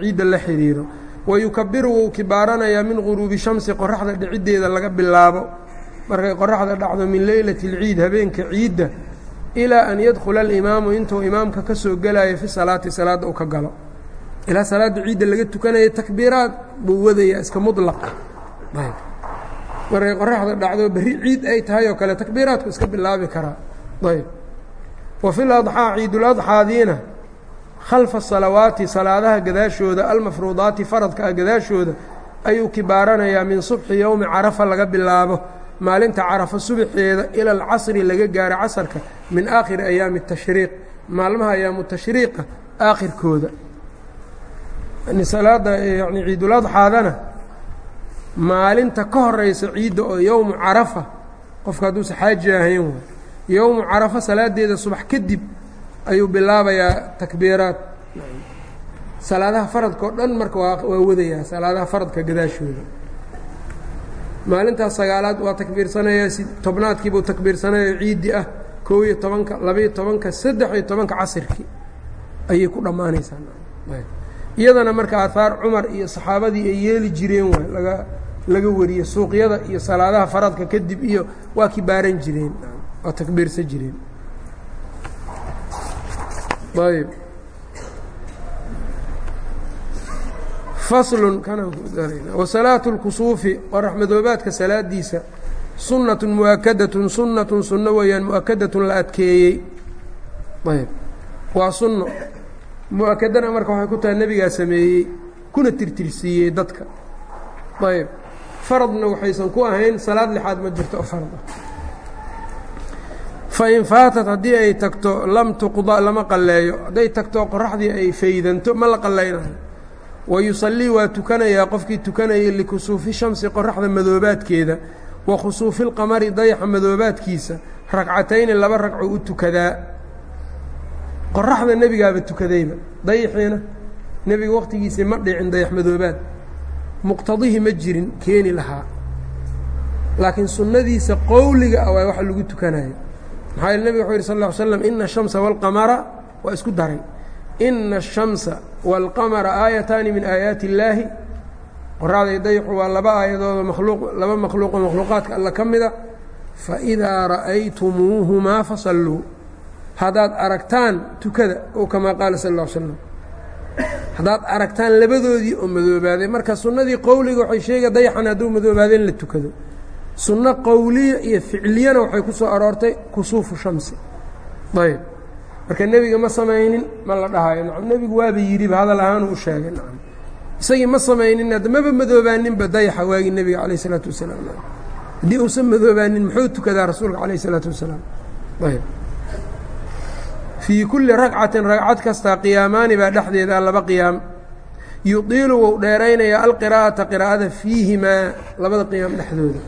ciidda la xiriiro wayukabiru wuu kibaaranayaa min guruubi shamsi qoraxda dhiciddeeda laga bilaabo. Markay qoraxda dhacdo min leylati اlciid habeenka ciidda ilaa an yadkhula alimaamu intuu imaamka ka soo gelayo fi salaati salaadda u ka galo. Ilaa salaadda ciidda laga tukanaya takbiiraad buu wadayaa iska mudlaqa markay qoraxda dhacdo berri ciid ay tahay oo kale takbiiraadku iska bilaabi karaa ayb. Wa fi ladxaa ciiduladxaadiina khalfa salawaati salaadaha gadaashooda almafruudaati faradka ah gadaashooda ayuu kibaaranayaa min subxi yowmi carafa laga bilaabo maalinta carafa subaxeeda ila alcasri laga gaaro casarka min aakhiri ayaami tashriiq. Maalmaha ayaamu tashriiqa aakhirkooda. Salaada yani ciiduladxaadana maalinta ka horeysa ciidda oo yowmu carafa qofka hadduusa xaaji ahayn waay. Yowmu carafa salaadeeda subax kadib ayuu bilaabayaa takbiiraad. Salaadaha faradka oo dhan marka waa wadayaa salaadaha faradka gadaashooda maalintaas sagaalaad waa takbiirsanayaa si tobnaadkiibuu takbiirsanaya ciiddi ah koob iyo tobanka labaiyo tobanka saddex iyo tobanka casirkii ayay ku dhammaanaysaa iyadana marka aahaar cumar iyo saxaabadii ay yeeli jireen waay laga laga wariye suuqyada iyo salaadaha faradka kadib iyo waa kibaaran jireen waa takbiirsan jireen faslun wasalaatu اlkusuufi qoraxmadoobaadka salaadiisa sunnatun mu'akadatun sunnatun sunno weeyaan mu'akadatun la adkeeyey. Ayb. Waa sunno. Mu'akadana marka waxay ku tahay nebigaa sameeyey kuna tirtirsiiyey dadka. Ayb. Faradna waxaysan ku ahayn salaad lixaad ma jirto oo farad ah. Fain faatat haddii ay tagto lam tuqda lama qalleeyo. Hadday tagto ay faydanto ma la wayusallii waa tukanayaa qofkii tukanayay likusuufi shamsi qoraxda madoobaadkeeda wa khusuufi lqamari dayaxa madoobaadkiisa ragcatayni laba ragco u tukadaa qoraxda nebigaaba tukadayba dayaxiina nebiga waqtigiisii ma dhicin dayax madoobaad muqtadihi ma jirin keeni lahaa laakiin sunnadiisa qowliga ah waa waxa lagu tukanayo maxaa yeele nebiga wuxuu yidhi sal ll ly slam ina ashamsa waalqamara waa isku daray ina ashamsa waalqamara aayataani min aayaati illaahi. Qoraxday dayaxu waa laba aayadooda makhluuq laba makhluuqo makhluuqaadka alla ka mida faidaa ra'aytumuuhumaa fasalluu. Haddaad aragtaan tukada oo kamaa qaala sal ly slam haddaad aragtaan labadoodii oo madoobaaday marka sunnadii qowliga waxay sheegaya dayaxan hadduu madoobaada in la tukado. Sunno qowliya iyo ficliyana waxay ku soo aroortay kusuufu shamsi. Ayb marka nebiga ma samaynin ma la dhahayo nebigu waaba yidhiba hadal ahaanuu u sheegay nacam. Isagii ma samaynin hadda maba madoobaaninba dayaxa waagii nebiga calayh isalaatu wasalaam. Haddii uusan madoobaanin muxuu tukadaa rasuulka calayh isalaatu wasalaam? Ayb fii kulli ragcatin ragcad kastaa qiyaamaani baa dhexdeeda laba qiyaam. Yudiilu wou dheeraynayaa alqiraa'ata qiraa'ada fiihimaa labada qiyaam dhexdooda.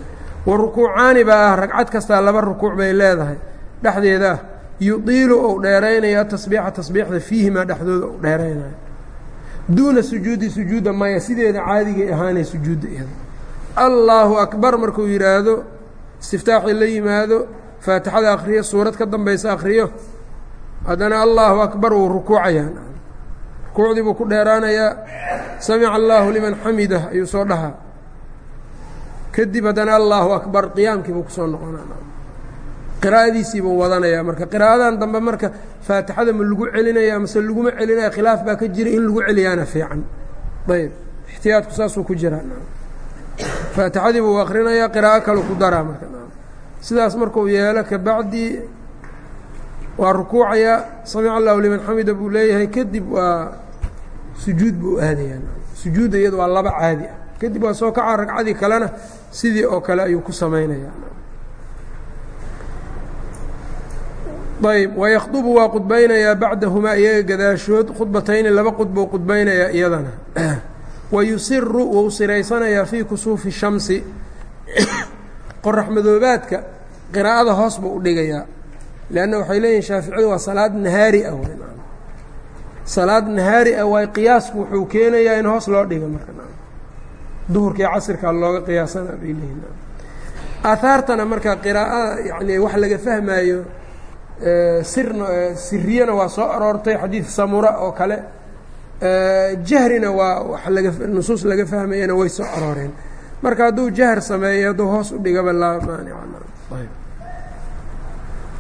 Wa rukuucaani baa ah ragcad kastaa laba rukuuc bay leedahay. Dhexdeeda ah yudiilu ou dheeraynaya atasbiixa tasbiixda fiihimaa dhexdooda ou dheeraynayo. Duuna sujuudi sujuudda maya sideeda caadigay ahaanay sujuudda iyada. Allaahu akbar markuu yidhaahdo istiftaaxii la yimaado faatixada akhriyo suurad ka dambaysa akhriyo haddana allaahu akbar wuu rukuucayaa. Rukuucdii buu ku dheeraanayaa samica allaahu liman xamidah ayuu soo dhahaa. Kadib haddana allaahu akbar qiyaamkii buu ku soo noqonaa qiraa'adiisii buu wadanayaa marka qiraa'adan dambe marka faatixada ma lagu celinaya mase laguma celinaya khilaaf baa ka jira in lagu celiyaana fiican. Ayb ixtiyaadku saasuu ku jiraa faatixadii buu akrinayaa qiraa'o kalu ku daraa marka. Sidaas markuu yeelo kabacdi waa rukuucayaa samica allahu liman xamida buu leeyahay kadib waa sujuud buu aadayaa sujuudda iyadu waa laba caadi ah. Kadib waa soo kacaa ragcadii kalena sidii oo kale ayuu ku samaynayaa ayb waykdubu waa qudbaynayaa bacdahumaa iyaga gadaashood khudbatayni laba qudbou qudbaynayaa iyadana. Wayusiru wou siraysanayaa fii kusuufi shamsi. Qorax madoobaadka qiraa'ada hoos buu u dhigayaa. Leanna waxay leeyihiin shaaficiyadu waa salaad nahaari ah salaad nahaari ah waay qiyaasku wuxuu keenayaa in hoos loo dhiga marka duhurkii casirkaa looga qiyaasana bay leeyihiin aahaartana marka qiraa'ada yani wax laga fahmaayo sirna siriyana waa soo aroortay xadiid samura oo kale. Jahrina waa wax laga nusuus laga fahmayana way soo arooreen. Marka hadduu jahr sameeyo hadduu hoos u dhigaba laa maanica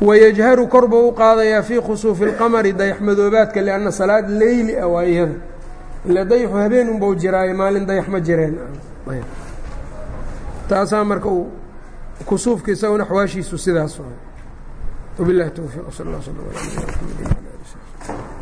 wayajharu kor buu u qaadayaa fii khusuufi اlqamari dayax madoobaadka lianna salaad leyli ah waa iyada. Ila dayaxu habeen unbau jiraayo maalin dayax ma jireen. Taasaa marka uu kusuufka isaguna axwaashiisu sidaas wabilahi towfiiq sal اl sl l